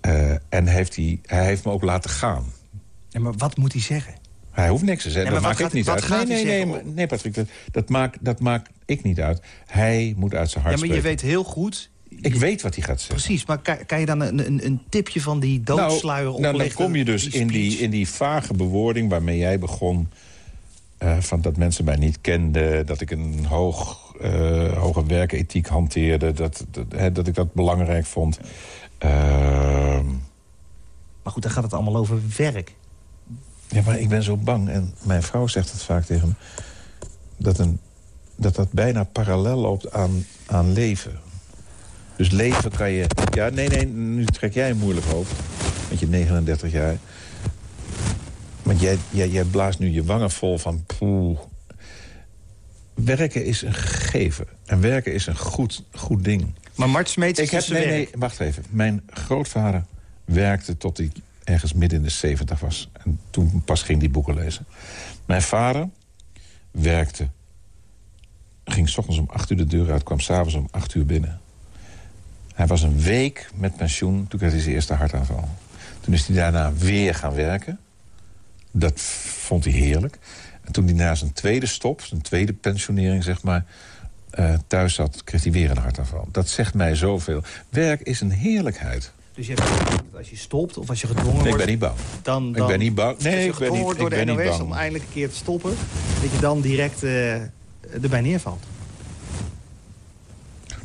Uh, en heeft hij, hij heeft me ook laten gaan. Ja, maar wat moet hij zeggen? Hij hoeft niks te zeggen. dat maakt ik niet uit. Nee, nee, nee, nee, Patrick, dat, dat, maakt, dat maakt ik niet uit. Hij moet uit zijn hart Ja, maar je weet heel goed... Ik weet wat hij gaat zeggen. Precies, maar kan, kan je dan een, een, een, tipje van die doodsluier nou, Nou, dan kom je dus in, die, in die vage bewoording waarmee jij begon... Uh, van dat mensen mij niet kenden, dat ik een hoog, uh, hoge werkethiek hanteerde... Dat, dat, hè, dat ik dat belangrijk vond. Uh, maar goed, dan gaat het allemaal over werk. Ja, maar ik ben zo bang. En mijn vrouw zegt het vaak tegen me. Dat een, dat, dat bijna parallel loopt aan, aan leven. Dus leven kan je... Ja, nee, nee, nu trek jij een moeilijk hoofd. Met je 39 jaar. Want jij, jij, jij blaast nu je wangen vol van... Poeh. Werken is een gegeven. En werken is een goed, goed ding. Maar Mart Smeets is ik heb, nee, nee, wacht even. Mijn grootvader werkte tot hij ergens midden in de 70 was. En toen pas ging die boeken lezen. Mijn vader werkte. Ging s ochtends om acht uur de deur uit, kwam s'avonds om acht uur binnen. Hij was een week met pensioen, toen kreeg hij zijn eerste hartaanval. Toen is hij daarna weer gaan werken. Dat vond hij heerlijk. En toen hij na zijn tweede stop, zijn tweede pensionering, zeg maar... Uh, thuis zat, kreeg hij weer een hartaanval. Dat zegt mij zoveel. Werk is een heerlijkheid. Dus je hebt dat als je stopt of als je gedwongen wordt... ik ben niet bang. Dan, dan, ik ben niet bang. Nee, als je ik ben niet, wordt door de NOS om eindelijk een keer te stoppen... dat je dan direct uh, erbij neervalt.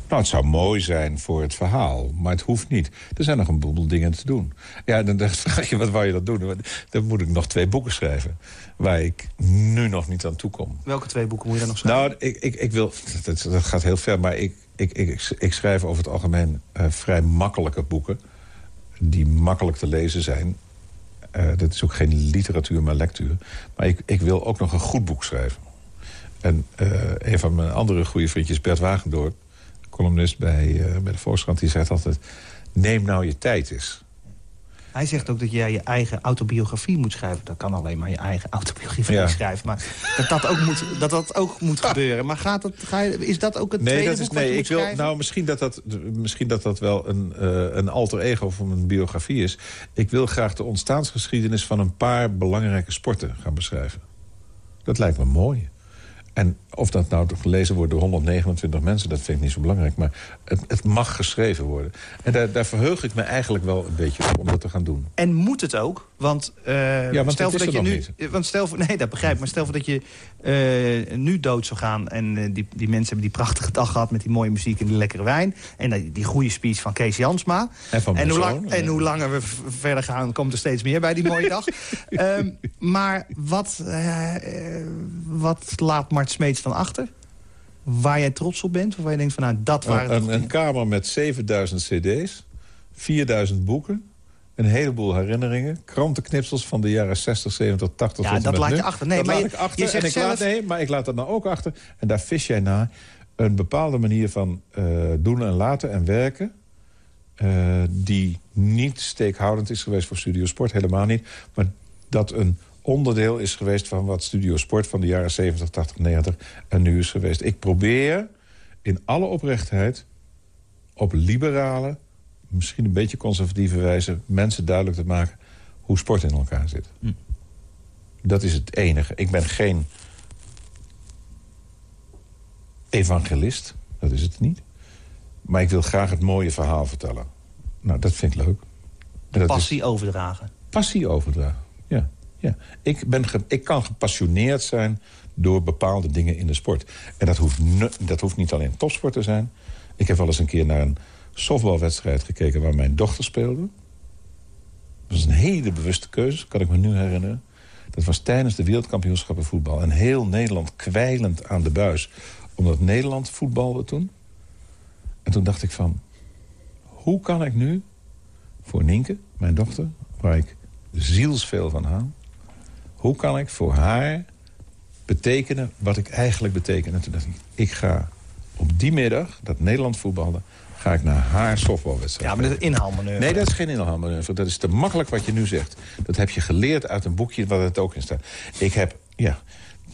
Nou, het zou mooi zijn voor het verhaal, maar het hoeft niet. Er zijn nog een boel dingen te doen. Ja, dan vraag je, wat wou je dat doen? Dan moet ik nog twee boeken schrijven, waar ik nu nog niet aan toe kom. Welke twee boeken moet je dan nog schrijven? Nou, ik, ik, ik wil, dat, dat gaat heel ver, maar ik, ik, ik, ik schrijf over het algemeen uh, vrij makkelijke boeken... die makkelijk te lezen zijn. Uh, dat is ook geen literatuur, maar lectuur. Maar ik, ik wil ook nog een goed boek schrijven. En uh, een van mijn andere goede vriendjes, Bert Wagendorp columnist bij, uh, bij de Volkskrant, die zegt altijd... neem nou je tijd eens. Hij zegt ook dat jij je eigen autobiografie moet schrijven. Dat kan alleen maar je eigen autobiografie ja. schrijven. Maar dat dat ook moet, dat dat ook moet gebeuren. Maar gaat het, ga je, is dat ook het nee, tweede dat is, boek nee, ik wil, Nou, misschien dat dat, misschien dat, dat wel een, uh, een alter ego van een biografie is. Ik wil graag de ontstaansgeschiedenis van een paar belangrijke sporten gaan beschrijven. Dat lijkt me mooi. En of dat nou gelezen wordt door 129 mensen, dat vind ik niet zo belangrijk. Maar het, het mag geschreven worden. En daar, daar, verheug ik me eigenlijk wel een beetje op om dat te gaan doen. En moet het ook? Want, uh, ja, want stel voor dat je nu. Niet. Want stel voor, nee, dat begrijp ik. Maar stel voor dat je uh, nu dood zou gaan. En uh, die, die mensen hebben die prachtige dag gehad met die mooie muziek en die lekkere wijn. En die, die goede speech van Kees Jansma. En, van en, hoe, lang, en hoe langer we verder gaan, komt er steeds meer bij die mooie dag. um, maar wat, wat laat Mart Smeets dan achter? Waar jij trots op bent? Of waar je denkt van nou, dat waren... Een, een kamer met 7000 cd's, 4000 boeken... Een heleboel herinneringen. Krantenknipsels van de jaren 60, 70, 80 Ja, dat laat je achter. Nee, dat maar laat je, ik achter. Je zegt en ik zelf... laat, nee, maar ik laat dat nou ook achter. En daar vis jij naar een bepaalde manier van uh, doen en laten en werken... Uh, die niet steekhoudend is geweest voor Studio Sport. Helemaal niet. Maar dat een onderdeel is geweest van wat Studio Sport... van de jaren 70, 80, 90 en nu is geweest. Ik probeer in alle oprechtheid op liberale misschien een beetje conservatieve wijze... mensen duidelijk te maken hoe sport in elkaar zit. Hm. Dat is het enige. Ik ben geen evangelist, dat is het niet. Maar ik wil graag het mooie verhaal vertellen. Nou, dat vind ik leuk. De passie is... overdragen. Passie overdragen, ja. ja. Ik, ben ge... ik kan gepassioneerd zijn door bepaalde dingen in de sport. En dat hoeft, dat hoeft niet alleen topsport te zijn. Ik heb wel eens een keer naar een softbalwedstrijd gekeken waar mijn dochter speelde. Dat was een hele bewuste keuze, kan ik me nu herinneren. Dat was tijdens de wereldkampioenschappen voetbal. En heel Nederland kwijlend aan de buis. Omdat Nederland voetbalde toen. En toen dacht ik van... Hoe kan ik nu voor Nienke, mijn dochter... waar ik zielsveel van haal... hoe kan ik voor haar betekenen wat ik eigenlijk beteken? En toen dacht ik, ik ga op die middag dat Nederland voetbalde ga ik naar haar softballwedstrijd. Ja, maar dat is een inhaalmanoeuvre. Nee, dat is geen inhaalmanoeuvre. Dat is te makkelijk wat je nu zegt. Dat heb je geleerd uit een boekje waar het ook in staat. Ik heb, ja,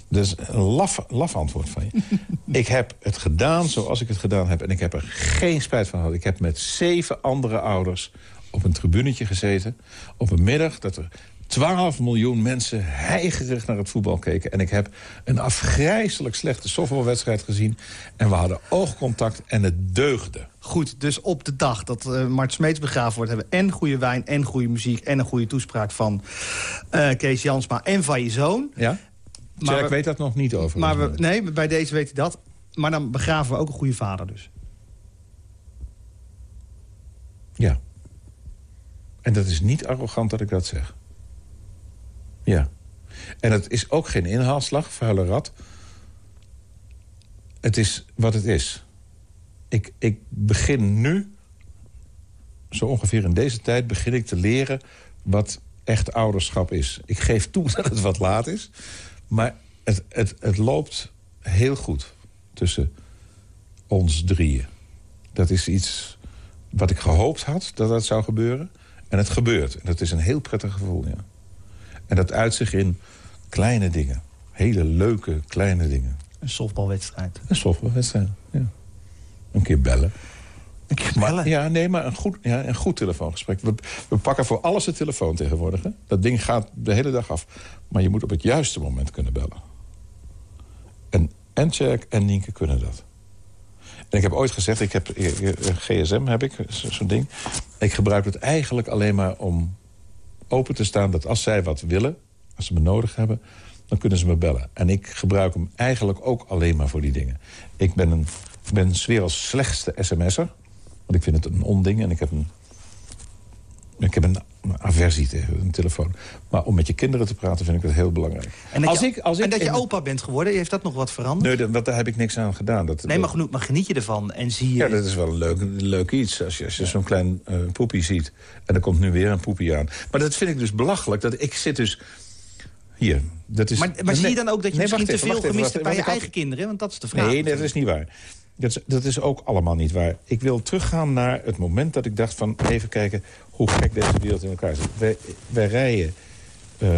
dat is een laf, laf antwoord van je. ik heb het gedaan zoals ik het gedaan heb. En ik heb er geen spijt van gehad. Ik heb met zeven andere ouders op een tribunetje gezeten. Op een middag dat er 12 miljoen mensen heigerig naar het voetbal keken. En ik heb een afgrijzelijk slechte softballwedstrijd gezien. En we hadden oogcontact en het deugde. Goed, dus op de dag dat uh, Mart Smeets begraven wordt... hebben we en goede wijn en goede muziek... en een goede toespraak van uh, Kees Jansma en van je zoon. Ja? Maar Jack weet dat nog niet over. Maar we, nee, bij deze weet hij dat. Maar dan begraven we ook een goede vader dus. Ja. En dat is niet arrogant dat ik dat zeg. Ja. En het is ook geen inhaalslag, vuile rat. Het is wat het is. Ik, ik begin nu, zo ongeveer in deze tijd... begin ik te leren wat echt ouderschap is. Ik geef toe dat het wat laat is. Maar het, het, het loopt heel goed tussen ons drieën. Dat is iets wat ik gehoopt had dat dat zou gebeuren. En het gebeurt. En dat is een heel prettig gevoel, ja. En dat uit zich in kleine dingen. Hele leuke kleine dingen. Een softbalwedstrijd. Een softbalwedstrijd. Een keer bellen. Een keer bellen? Maar, ja, nee, maar een goed, ja, een goed telefoongesprek. We, we pakken voor alles de telefoon tegenwoordig. Hè? Dat ding gaat de hele dag af. Maar je moet op het juiste moment kunnen bellen. En, en Jack en Nienke kunnen dat. En ik heb ooit gezegd, ik heb GSM heb ik, zo'n ding. Ik gebruik het eigenlijk alleen maar om open te staan dat als zij wat willen, als ze me nodig hebben, dan kunnen ze me bellen. En ik gebruik hem eigenlijk ook alleen maar voor die dingen. Ik ben, een, ben werelds slechtste sms'er. Want ik vind het een onding en ik heb een, ik heb een aversie tegen een telefoon. Maar om met je kinderen te praten vind ik het heel belangrijk. En dat, als je, ik, als en ik, dat je opa bent geworden, heeft dat nog wat veranderd? Nee, dat, daar heb ik niks aan gedaan. Dat, nee, maar, genoeg, maar geniet je ervan en zie je... Ja, dat is wel een leuk, leuk iets. Als je, als je zo'n klein uh, poepie ziet. En er komt nu weer een poepie aan. Maar dat vind ik dus belachelijk. Dat ik zit dus... Hier, dat is, maar, maar zie je dan ook dat je misschien te veel gemist hebt bij je eigen kinderen? Want dat is de vraag. Nee, dat is niet waar. Dat is, dat is ook allemaal niet waar. Ik wil teruggaan naar het moment dat ik dacht van... even kijken hoe gek deze wereld in elkaar zit. Wij, rijden... Uh,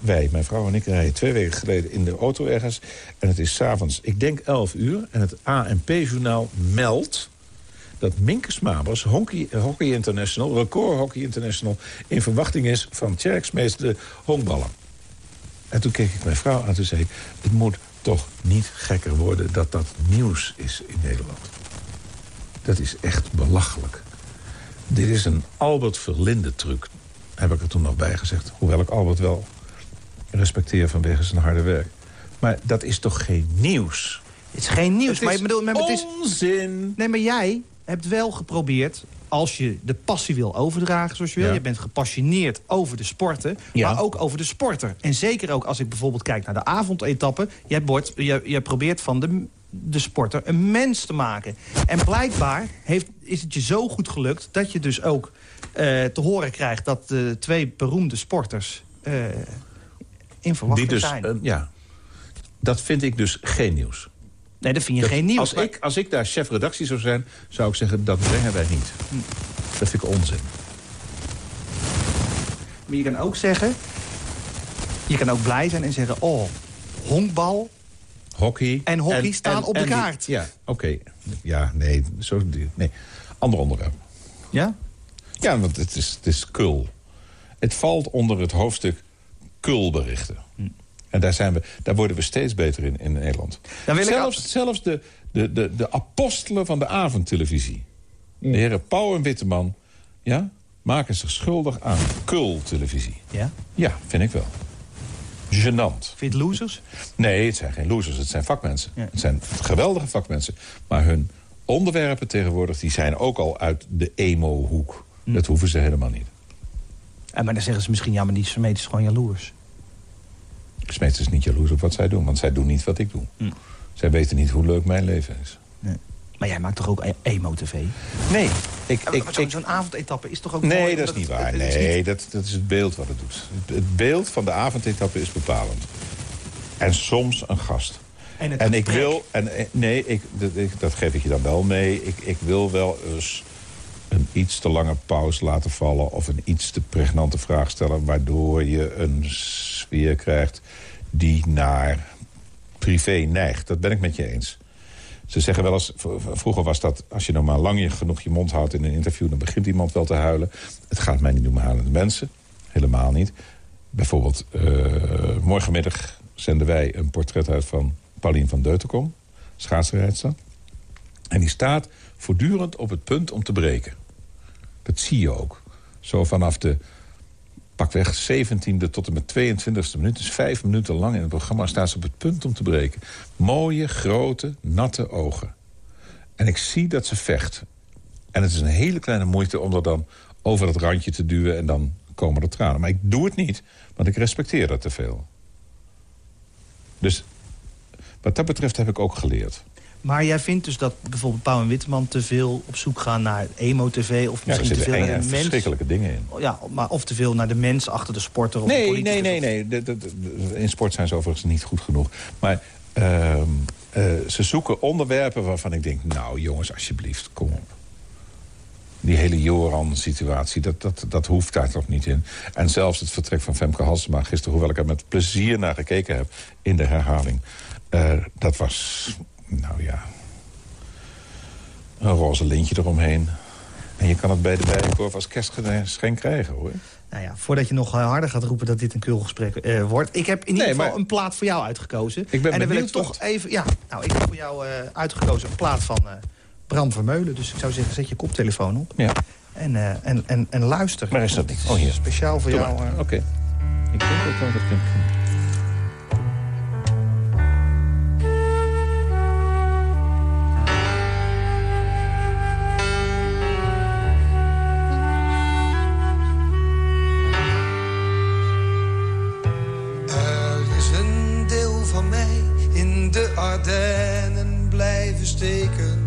wij, mijn vrouw en ik, rijden twee weken geleden in de auto ergens. En het is s'avonds, ik denk 11 uur. En het ANP-journaal meldt dat Minke Smabers, Hockey, Hockey International... Record Hockey International, in verwachting is van Tjerks meeste honkballen. En toen keek ik mijn vrouw aan en toen zei ik... moet toch niet gekker worden dat dat nieuws is in Nederland. Dat is echt belachelijk. Dit is een Albert Verlinde-truc, heb ik er toen nog bij gezegd. Hoewel ik Albert wel respecteer vanwege zijn harde werk. Maar dat is toch geen nieuws? Het is geen nieuws, het maar, ik bedoel, maar het is onzin. Nee, maar jij hebt wel geprobeerd als je de passie wil overdragen zoals je wil. Je bent gepassioneerd over de sporten, maar ook over de sporter. En zeker ook als ik bijvoorbeeld kijk naar de avondetappen. Jij, jij, jij probeert van de, de sporter een mens te maken. En blijkbaar heeft, is het je zo goed gelukt dat je dus ook uh, te horen krijgt... dat de twee beroemde sporters uh, in verwachting dus, zijn. Ja, dat vind ik dus geen nieuws. Nee, dat vind je dat, geen nieuws. Als, maar... ik, als ik daar chef-redactie zou zijn, zou ik zeggen... dat brengen wij niet. Hm. Dat vind ik onzin. Maar je kan ook zeggen... je kan ook blij zijn en zeggen... oh, honkbal hockey. En hockey en, staan en, op de kaart. Die, ja, oké. Okay. Ja, nee, zo, nee. Ander onderwerp. Ja? Ja, want het is, het is kul. Het valt onder het hoofdstuk kulberichten. En daar, zijn we, daar worden we steeds beter in in Nederland. zelfs, ik... zelfs de, de, de, de apostelen van de avondtelevisie... De heren Pauw en Witteman... Ja, maken zich schuldig aan kultelevisie. Ja? Ja, vind ik wel. Genant. Vind je het losers? Nee, het zijn geen losers. Het zijn vakmensen. Ja. Het zijn geweldige vakmensen. Maar hun onderwerpen tegenwoordig... die zijn ook al uit de emo-hoek. Hm. Dat hoeven ze helemaal niet. En maar dan zeggen ze misschien... ja, maar die Smeet is gewoon jaloers. Smeet is niet jaloers op wat zij doen. Want zij doen niet wat ik doe. Hm. Zij weten niet hoe leuk mijn leven is. Nee. Maar jij maakt toch ook e- emo-tv? Nee. Ik, ik, Zo'n zo avondetappe is toch ook Nee, mooi, dat is niet waar. nee, Dat, dat is het beeld wat het doet. Het beeld van de avondetappe is bepalend. En soms een gast. En, het En ik wil, en, eh, nee, ik, dat, ik, dat geef ik je dan wel mee. Ik, ik wil wel eens een iets te lange pauze laten vallen... of een iets te pregnante vraag stellen... waardoor je een sfeer krijgt die naar privé neigt. Dat ben ik met je eens. Ze zeggen wel eens, vroeger was dat... als je nou maar lang genoeg je mond houdt in een interview... dan begint iemand wel te huilen. Het gaat mij niet om huilende mensen. Helemaal niet. Bijvoorbeeld, eh, morgenmiddag zenden wij een portret uit van Paulien van Deutenkom, schaatsrijdster. En die staat voortdurend op het punt om te breken. Dat zie je ook. Zo vanaf de pakweg 17e tot en met 22e minuut. Dus vijf minuten lang in het programma staat ze op het punt om te breken. Mooie, grote, natte ogen. En ik zie dat ze vecht. En het is een hele kleine moeite om er dan over dat randje te duwen... en dan komen er tranen. Maar ik doe het niet, want ik respecteer dat te veel. Dus wat dat betreft heb ik ook geleerd. Maar jij vindt dus dat bijvoorbeeld Pauw en Witteman te veel op zoek gaan naar emo-tv... of Ja, misschien te zitten veel naar de mens... verschrikkelijke dingen in. Ja, maar of te veel naar de mens achter de sporter of de Nee, politicus nee, nee, nee. De- de- de- in sport zijn ze overigens niet goed genoeg. Maar ehm, eh, ze zoeken onderwerpen waarvan ik denk... nou jongens, alsjeblieft, kom op. Die hele Joran-situatie, dat, dat, dat hoeft daar toch niet in. En zelfs het vertrek van Femke Halsema gisteren... hoewel ik er met plezier naar gekeken heb in de herhaling... eh, dat was, nou ja... een roze lintje eromheen. En je kan het bij de Bijenkorf als kerstgeschenk krijgen, hoor. Nou ja, voordat je nog eh, harder gaat roepen dat dit een kulgesprek eh, wordt. Ik heb in ieder Nee, geval maar- een plaat voor jou uitgekozen. Ik ben en dan wil ik toch even... Ja, nou, ik heb voor jou eh, uitgekozen een plaat van eh, Bram Vermeulen. Dus ik zou zeggen, zet je koptelefoon op. Ja. En, en, en, en luister. Waar is dat? Oh, hier. Speciaal voor Doe jou. maar. Oké. Ik denk ook wel dat ik in de Ardennen blijven steken.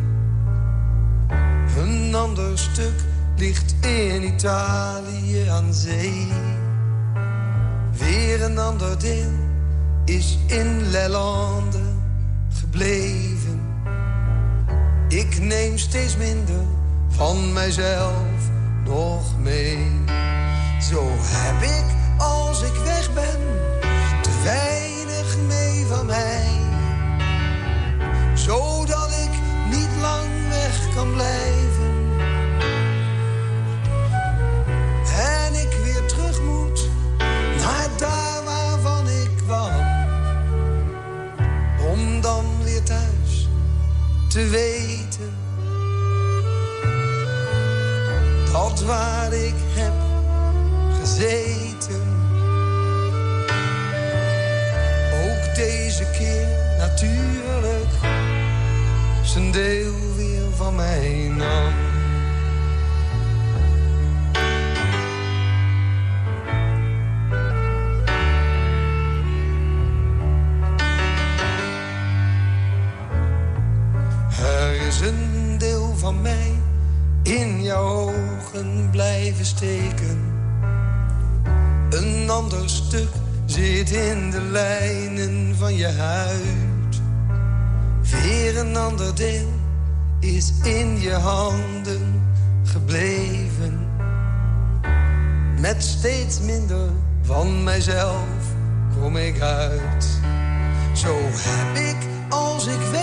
Een ander stuk ligt in Italië aan zee. Weer een ander deel is in Lelande gebleven. Ik neem steeds minder van mijzelf nog mee. Zo heb ik, als ik weg ben, blijven. En ik weer terug moet naar daar waarvan ik kwam. Om dan weer thuis te weten. Dat waar ik heb gezeten. Ook deze keer natuurlijk zijn deel mij. Er is een deel van mij in jouw ogen blijven steken. Een ander stuk zit in de lijnen van je huid. Weer een ander deel is in je handen gebleven. Met steeds minder van mijzelf kom ik uit. Zo heb ik, als ik weg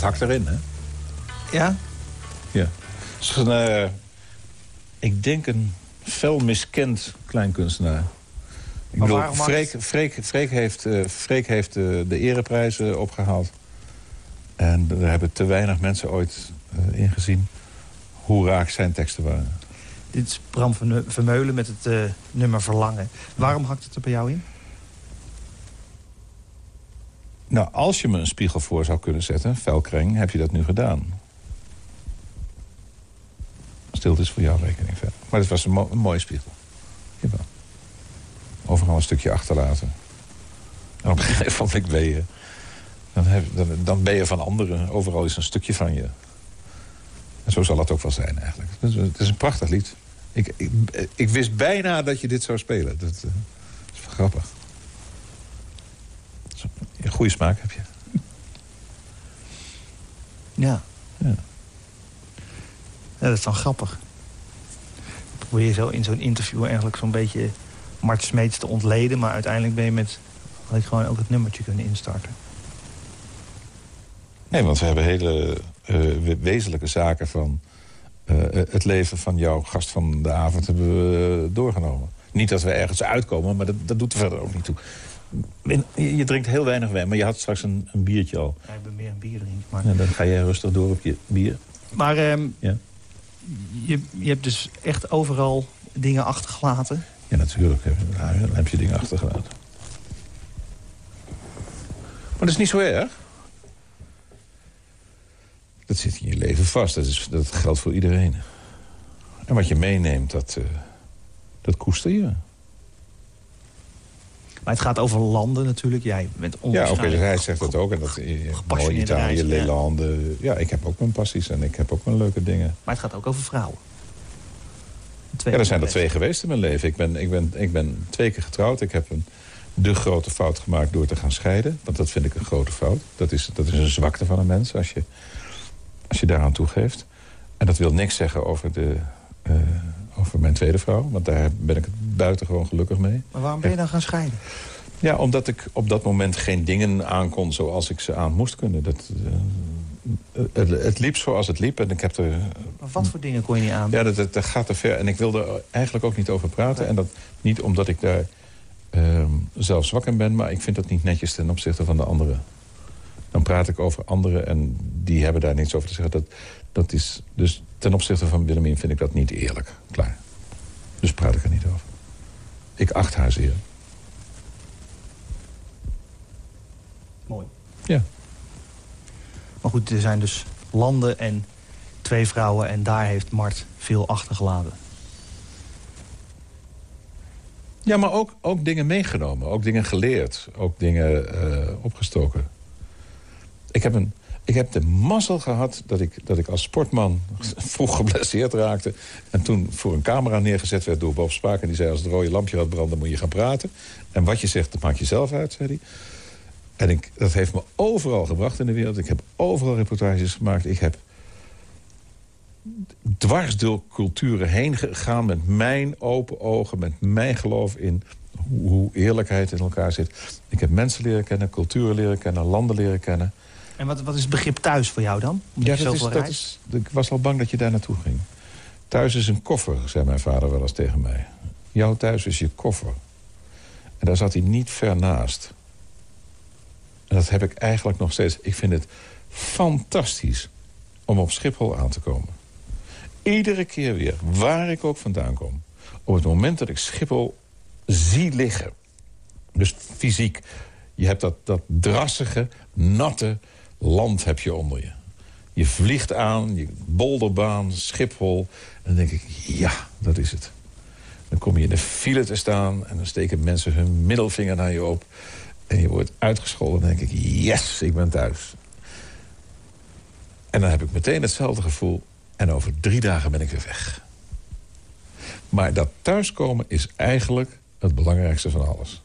dat hakt erin, hè? Ja? Ja. Het is een, eh, ik denk een fel miskend kleinkunstenaar. Ik bedoel, Freek, Freek, Freek, heeft, uh, Freek heeft uh, de ereprijzen opgehaald. En er hebben te weinig mensen ooit ingezien hoe raak zijn teksten waren. Dit is Bram Vermeulen met het nummer Verlangen. Waarom hakt het er bij jou in? Nou, als je me een spiegel voor zou kunnen zetten, velkring, heb je dat nu gedaan. Stilte is voor jouw rekening verder. Maar het was een, mo een mooie spiegel. Overal een stukje achterlaten. En op een gegeven moment ben je... Dan, heb, dan, ben je van anderen. Overal is een stukje van je. En zo zal het ook wel zijn eigenlijk. Het is, een prachtig lied. Ik, ik, ik, wist bijna dat je dit zou spelen. Dat, uh, is grappig. Een goede smaak heb je. Ja. ja. Ja, dat is dan grappig. Probeer je zo in zo'n interview eigenlijk zo'n beetje Mart Smeets te ontleden... maar uiteindelijk ben je met had ik gewoon ook het nummertje kunnen instarten. Nee, want we hebben hele uh, wezenlijke zaken van uh, het leven van jouw gast van de avond hebben we doorgenomen. Niet dat we ergens uitkomen, maar dat, dat doet er verder ook niet toe. Je, drinkt heel weinig wijn, maar je had straks een, een biertje al. Ja, ik ben meer een bier drinken. Maar... Ja, dan ga je rustig door op je bier. Maar um, ja je, je hebt dus echt overal dingen achtergelaten? Ja, natuurlijk heb je dingen achtergelaten. Maar dat is niet zo erg. Dat zit in je leven vast. Dat, is, dat geldt voor iedereen. En wat je meeneemt, dat, uh, dat koester je. Maar het gaat over landen natuurlijk. Jij bent Ja, oké, hij zegt dat ook. En dat, mooi Italië, Lelanden. Ja. ik heb ook mijn passies en ik heb ook mijn leuke dingen. Maar het gaat ook over vrouwen. Twee ja, er zijn er twee geweest in mijn leven. Ik ben, ik, ben, ik ben twee keer getrouwd. Ik heb een, de grote fout gemaakt door te gaan scheiden. Want dat vind ik een grote fout. Dat is, dat is een zwakte van een mens als je, als je daaraan toegeeft. En dat wil niks zeggen over de... Uh, over mijn tweede vrouw. Want daar ben ik het buitengewoon gelukkig mee. Maar waarom ben je dan gaan scheiden? Ja, omdat ik op dat moment geen dingen aankon zoals ik ze aan moest kunnen. Dat, uh, het, het, liep zoals het liep en ik heb er... Maar wat voor dingen kon je niet aan? Ja, dat, dat, gaat te ver. En ik wilde er eigenlijk ook niet over praten. En dat niet omdat ik daar uh, zelf zwak in ben... maar ik vind dat niet netjes ten opzichte van de anderen. Dan praat ik over anderen en die hebben daar niets over te zeggen. Dat, dat is, dus ten opzichte van Willemien vind ik dat niet eerlijk. Klaar. Dus praat ik er niet over. Ik acht haar zeer. Mooi. Ja. Maar goed, er zijn dus landen en twee vrouwen... en daar heeft Mart veel achtergelaten. Ja, maar ook, ook dingen meegenomen. Ook dingen geleerd. Ook dingen uh, opgestoken. Ik heb een ik heb de mazzel gehad dat ik, dat ik als sportman vroeg geblesseerd raakte... en toen voor een camera neergezet werd door Bob Spaak... en die zei als het rode lampje gaat branden moet je gaan praten. En wat je zegt, dat maak je zelf uit, zei hij. En ik, dat heeft me overal gebracht in de wereld. Ik heb overal reportages gemaakt. Ik heb dwars door culturen heen gegaan met mijn open ogen... met mijn geloof in hoe, hoe eerlijkheid in elkaar zit. Ik heb mensen leren kennen, culturen leren kennen, landen leren kennen... En wat, wat is het begrip thuis voor jou dan? Ja, dat is, dat is, ik was al bang dat je daar naartoe ging. Thuis is een koffer, zei mijn vader wel eens tegen mij. Jouw thuis is je koffer. En daar zat hij niet ver naast. En dat heb ik eigenlijk nog steeds. Ik vind het fantastisch om op Schiphol aan te komen. Iedere keer weer, waar ik ook vandaan kom. Op het moment dat ik Schiphol zie liggen... dus fysiek, je hebt dat, dat drassige, natte, land heb je onder je. Je vliegt aan, je bolderbaan, Schiphol. En dan denk ik, ja, dat is het. Dan kom je in de file te staan en dan steken mensen hun middelvinger naar je op. En je wordt uitgescholden en dan denk ik, yes, ik ben thuis. En dan heb ik meteen hetzelfde gevoel. En over drie dagen ben ik weer weg. Maar dat thuiskomen is eigenlijk het belangrijkste van alles.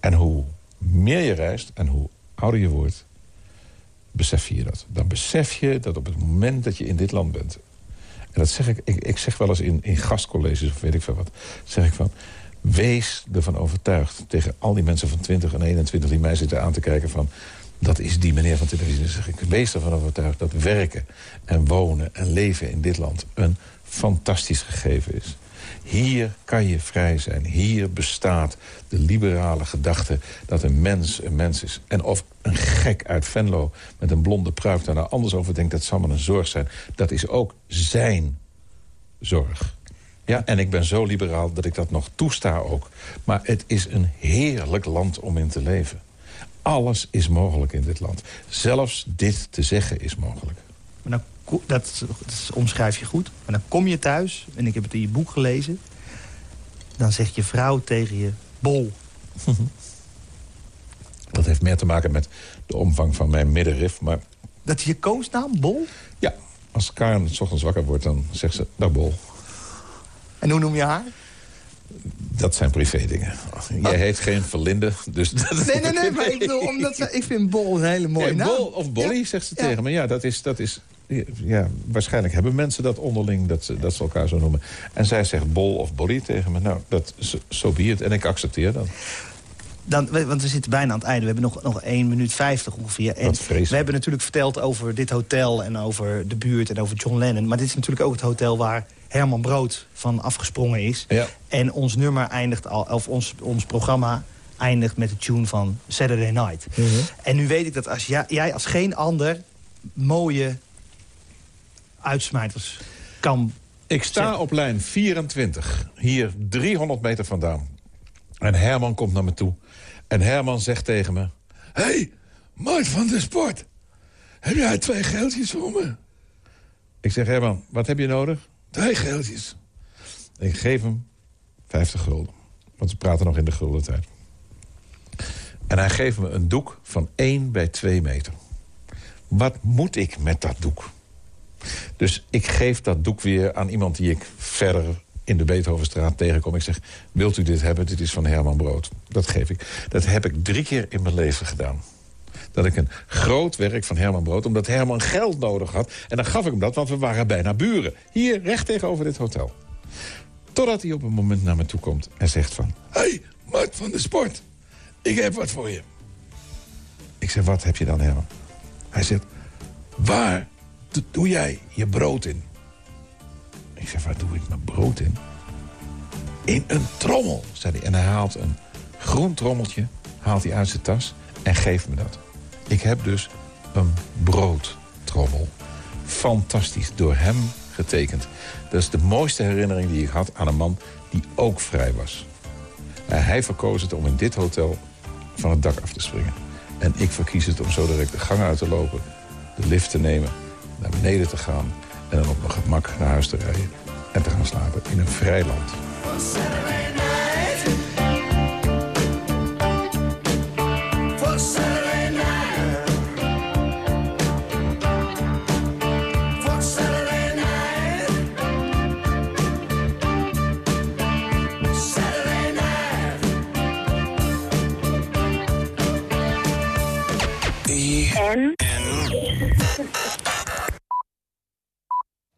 En hoe meer je reist en hoe ouder je wordt, besef je dat. Dan besef je dat op het moment dat je in dit land bent... en dat zeg ik, ik, ik zeg wel eens in, in gastcolleges of weet ik veel wat... zeg ik van, wees ervan overtuigd tegen al die mensen van 20 en 21 die mij zitten aan te kijken van... Dat is die meneer van televisie. Dus ik wees ervan overtuigd dat werken en wonen en leven in dit land... een fantastisch gegeven is. Hier kan je vrij zijn. Hier bestaat de liberale gedachte dat een mens een mens is. En of een gek uit Venlo met een blonde pruik daar nou anders over denkt... dat zal maar een zorg zijn. Dat is ook zijn zorg. Ja, en ik ben zo liberaal dat ik dat nog toesta ook. Maar het is een heerlijk land om in te leven. Alles is mogelijk in dit land. Zelfs dit te zeggen is mogelijk. Dan, dat, dat omschrijf je goed. Maar dan kom je thuis, en ik heb het in je boek gelezen... dan zegt je vrouw tegen je, bol. Dat heeft meer te maken met de omvang van mijn middenrif, maar... Dat is je koosnaam, bol? Ja, als Karen s ochtends wakker wordt, dan zegt ze, nou bol. En hoe noem je haar? Dat zijn privé dingen. Jij heet geen Verlinde, dus... Dat nee, nee, nee, maar ik bedoel, omdat ze, ik vind Bol een hele mooie naam. Bol of Bolly, zegt ze tegen me. Ja, dat is... Dat is ja, waarschijnlijk hebben mensen dat onderling, dat ze, dat ze elkaar zo noemen. En zij zegt bol of bolly tegen me. Nou, dat, zo so be. En ik accepteer dat. Dan, want we zitten bijna aan het einde. We hebben nog, nog 1 minuut 50 ongeveer. En we hebben natuurlijk verteld over dit hotel en over de buurt en over John Lennon. Maar dit is natuurlijk ook het hotel waar Herman Brood van afgesprongen is. Ja. En ons nummer eindigt al, of ons, ons programma eindigt met de tune van Saturday Night. Mhm. En nu weet ik dat als jij, jij als geen ander mooie uitsmijters kan... Ik sta op lijn 24, hier 300 meter vandaan. En Herman komt naar me toe. En Herman zegt tegen me... hey, Mart van de Sport. Heb jij twee geldjes voor me? Ik zeg, Herman, wat heb je nodig? Twee geldjes. Ik geef hem 50 gulden. Want we praten nog in de gulden tijd. En hij geeft me een doek van 1 bij 2 meter. Wat moet ik met dat doek? Dus ik geef dat doek weer aan iemand die ik verder in de Beethovenstraat tegenkom. Ik zeg, wilt u dit hebben? Dit is van Herman Brood. Dat geef ik. Dat heb ik drie keer in mijn leven gedaan. Dat ik een groot werk van Herman Brood... omdat Herman geld nodig had. En dan gaf ik hem dat, want we waren bijna buren. Hier, recht tegenover dit hotel. Totdat hij op een moment naar me toe komt en zegt van... Hé, hey, Mart van de Sport. Ik heb wat voor je. Ik zeg, wat heb je dan, Herman? Hij zegt, waar doe jij je brood in? Ik zeg, waar doe ik mijn brood in? In een trommel, zei hij. En hij haalt een groen trommeltje, haalt hij uit zijn tas en geeft me dat. Ik heb dus een broodtrommel. Fantastisch, door hem getekend. Dat is de mooiste herinnering die ik had aan een man die ook vrij was. Hij verkoos het om in dit hotel van het dak af te springen. En ik verkies het om zo direct de gang uit te lopen... de lift te nemen, naar beneden te gaan... en dan op mijn gemak naar huis te rijden en te gaan slapen in een vrij land.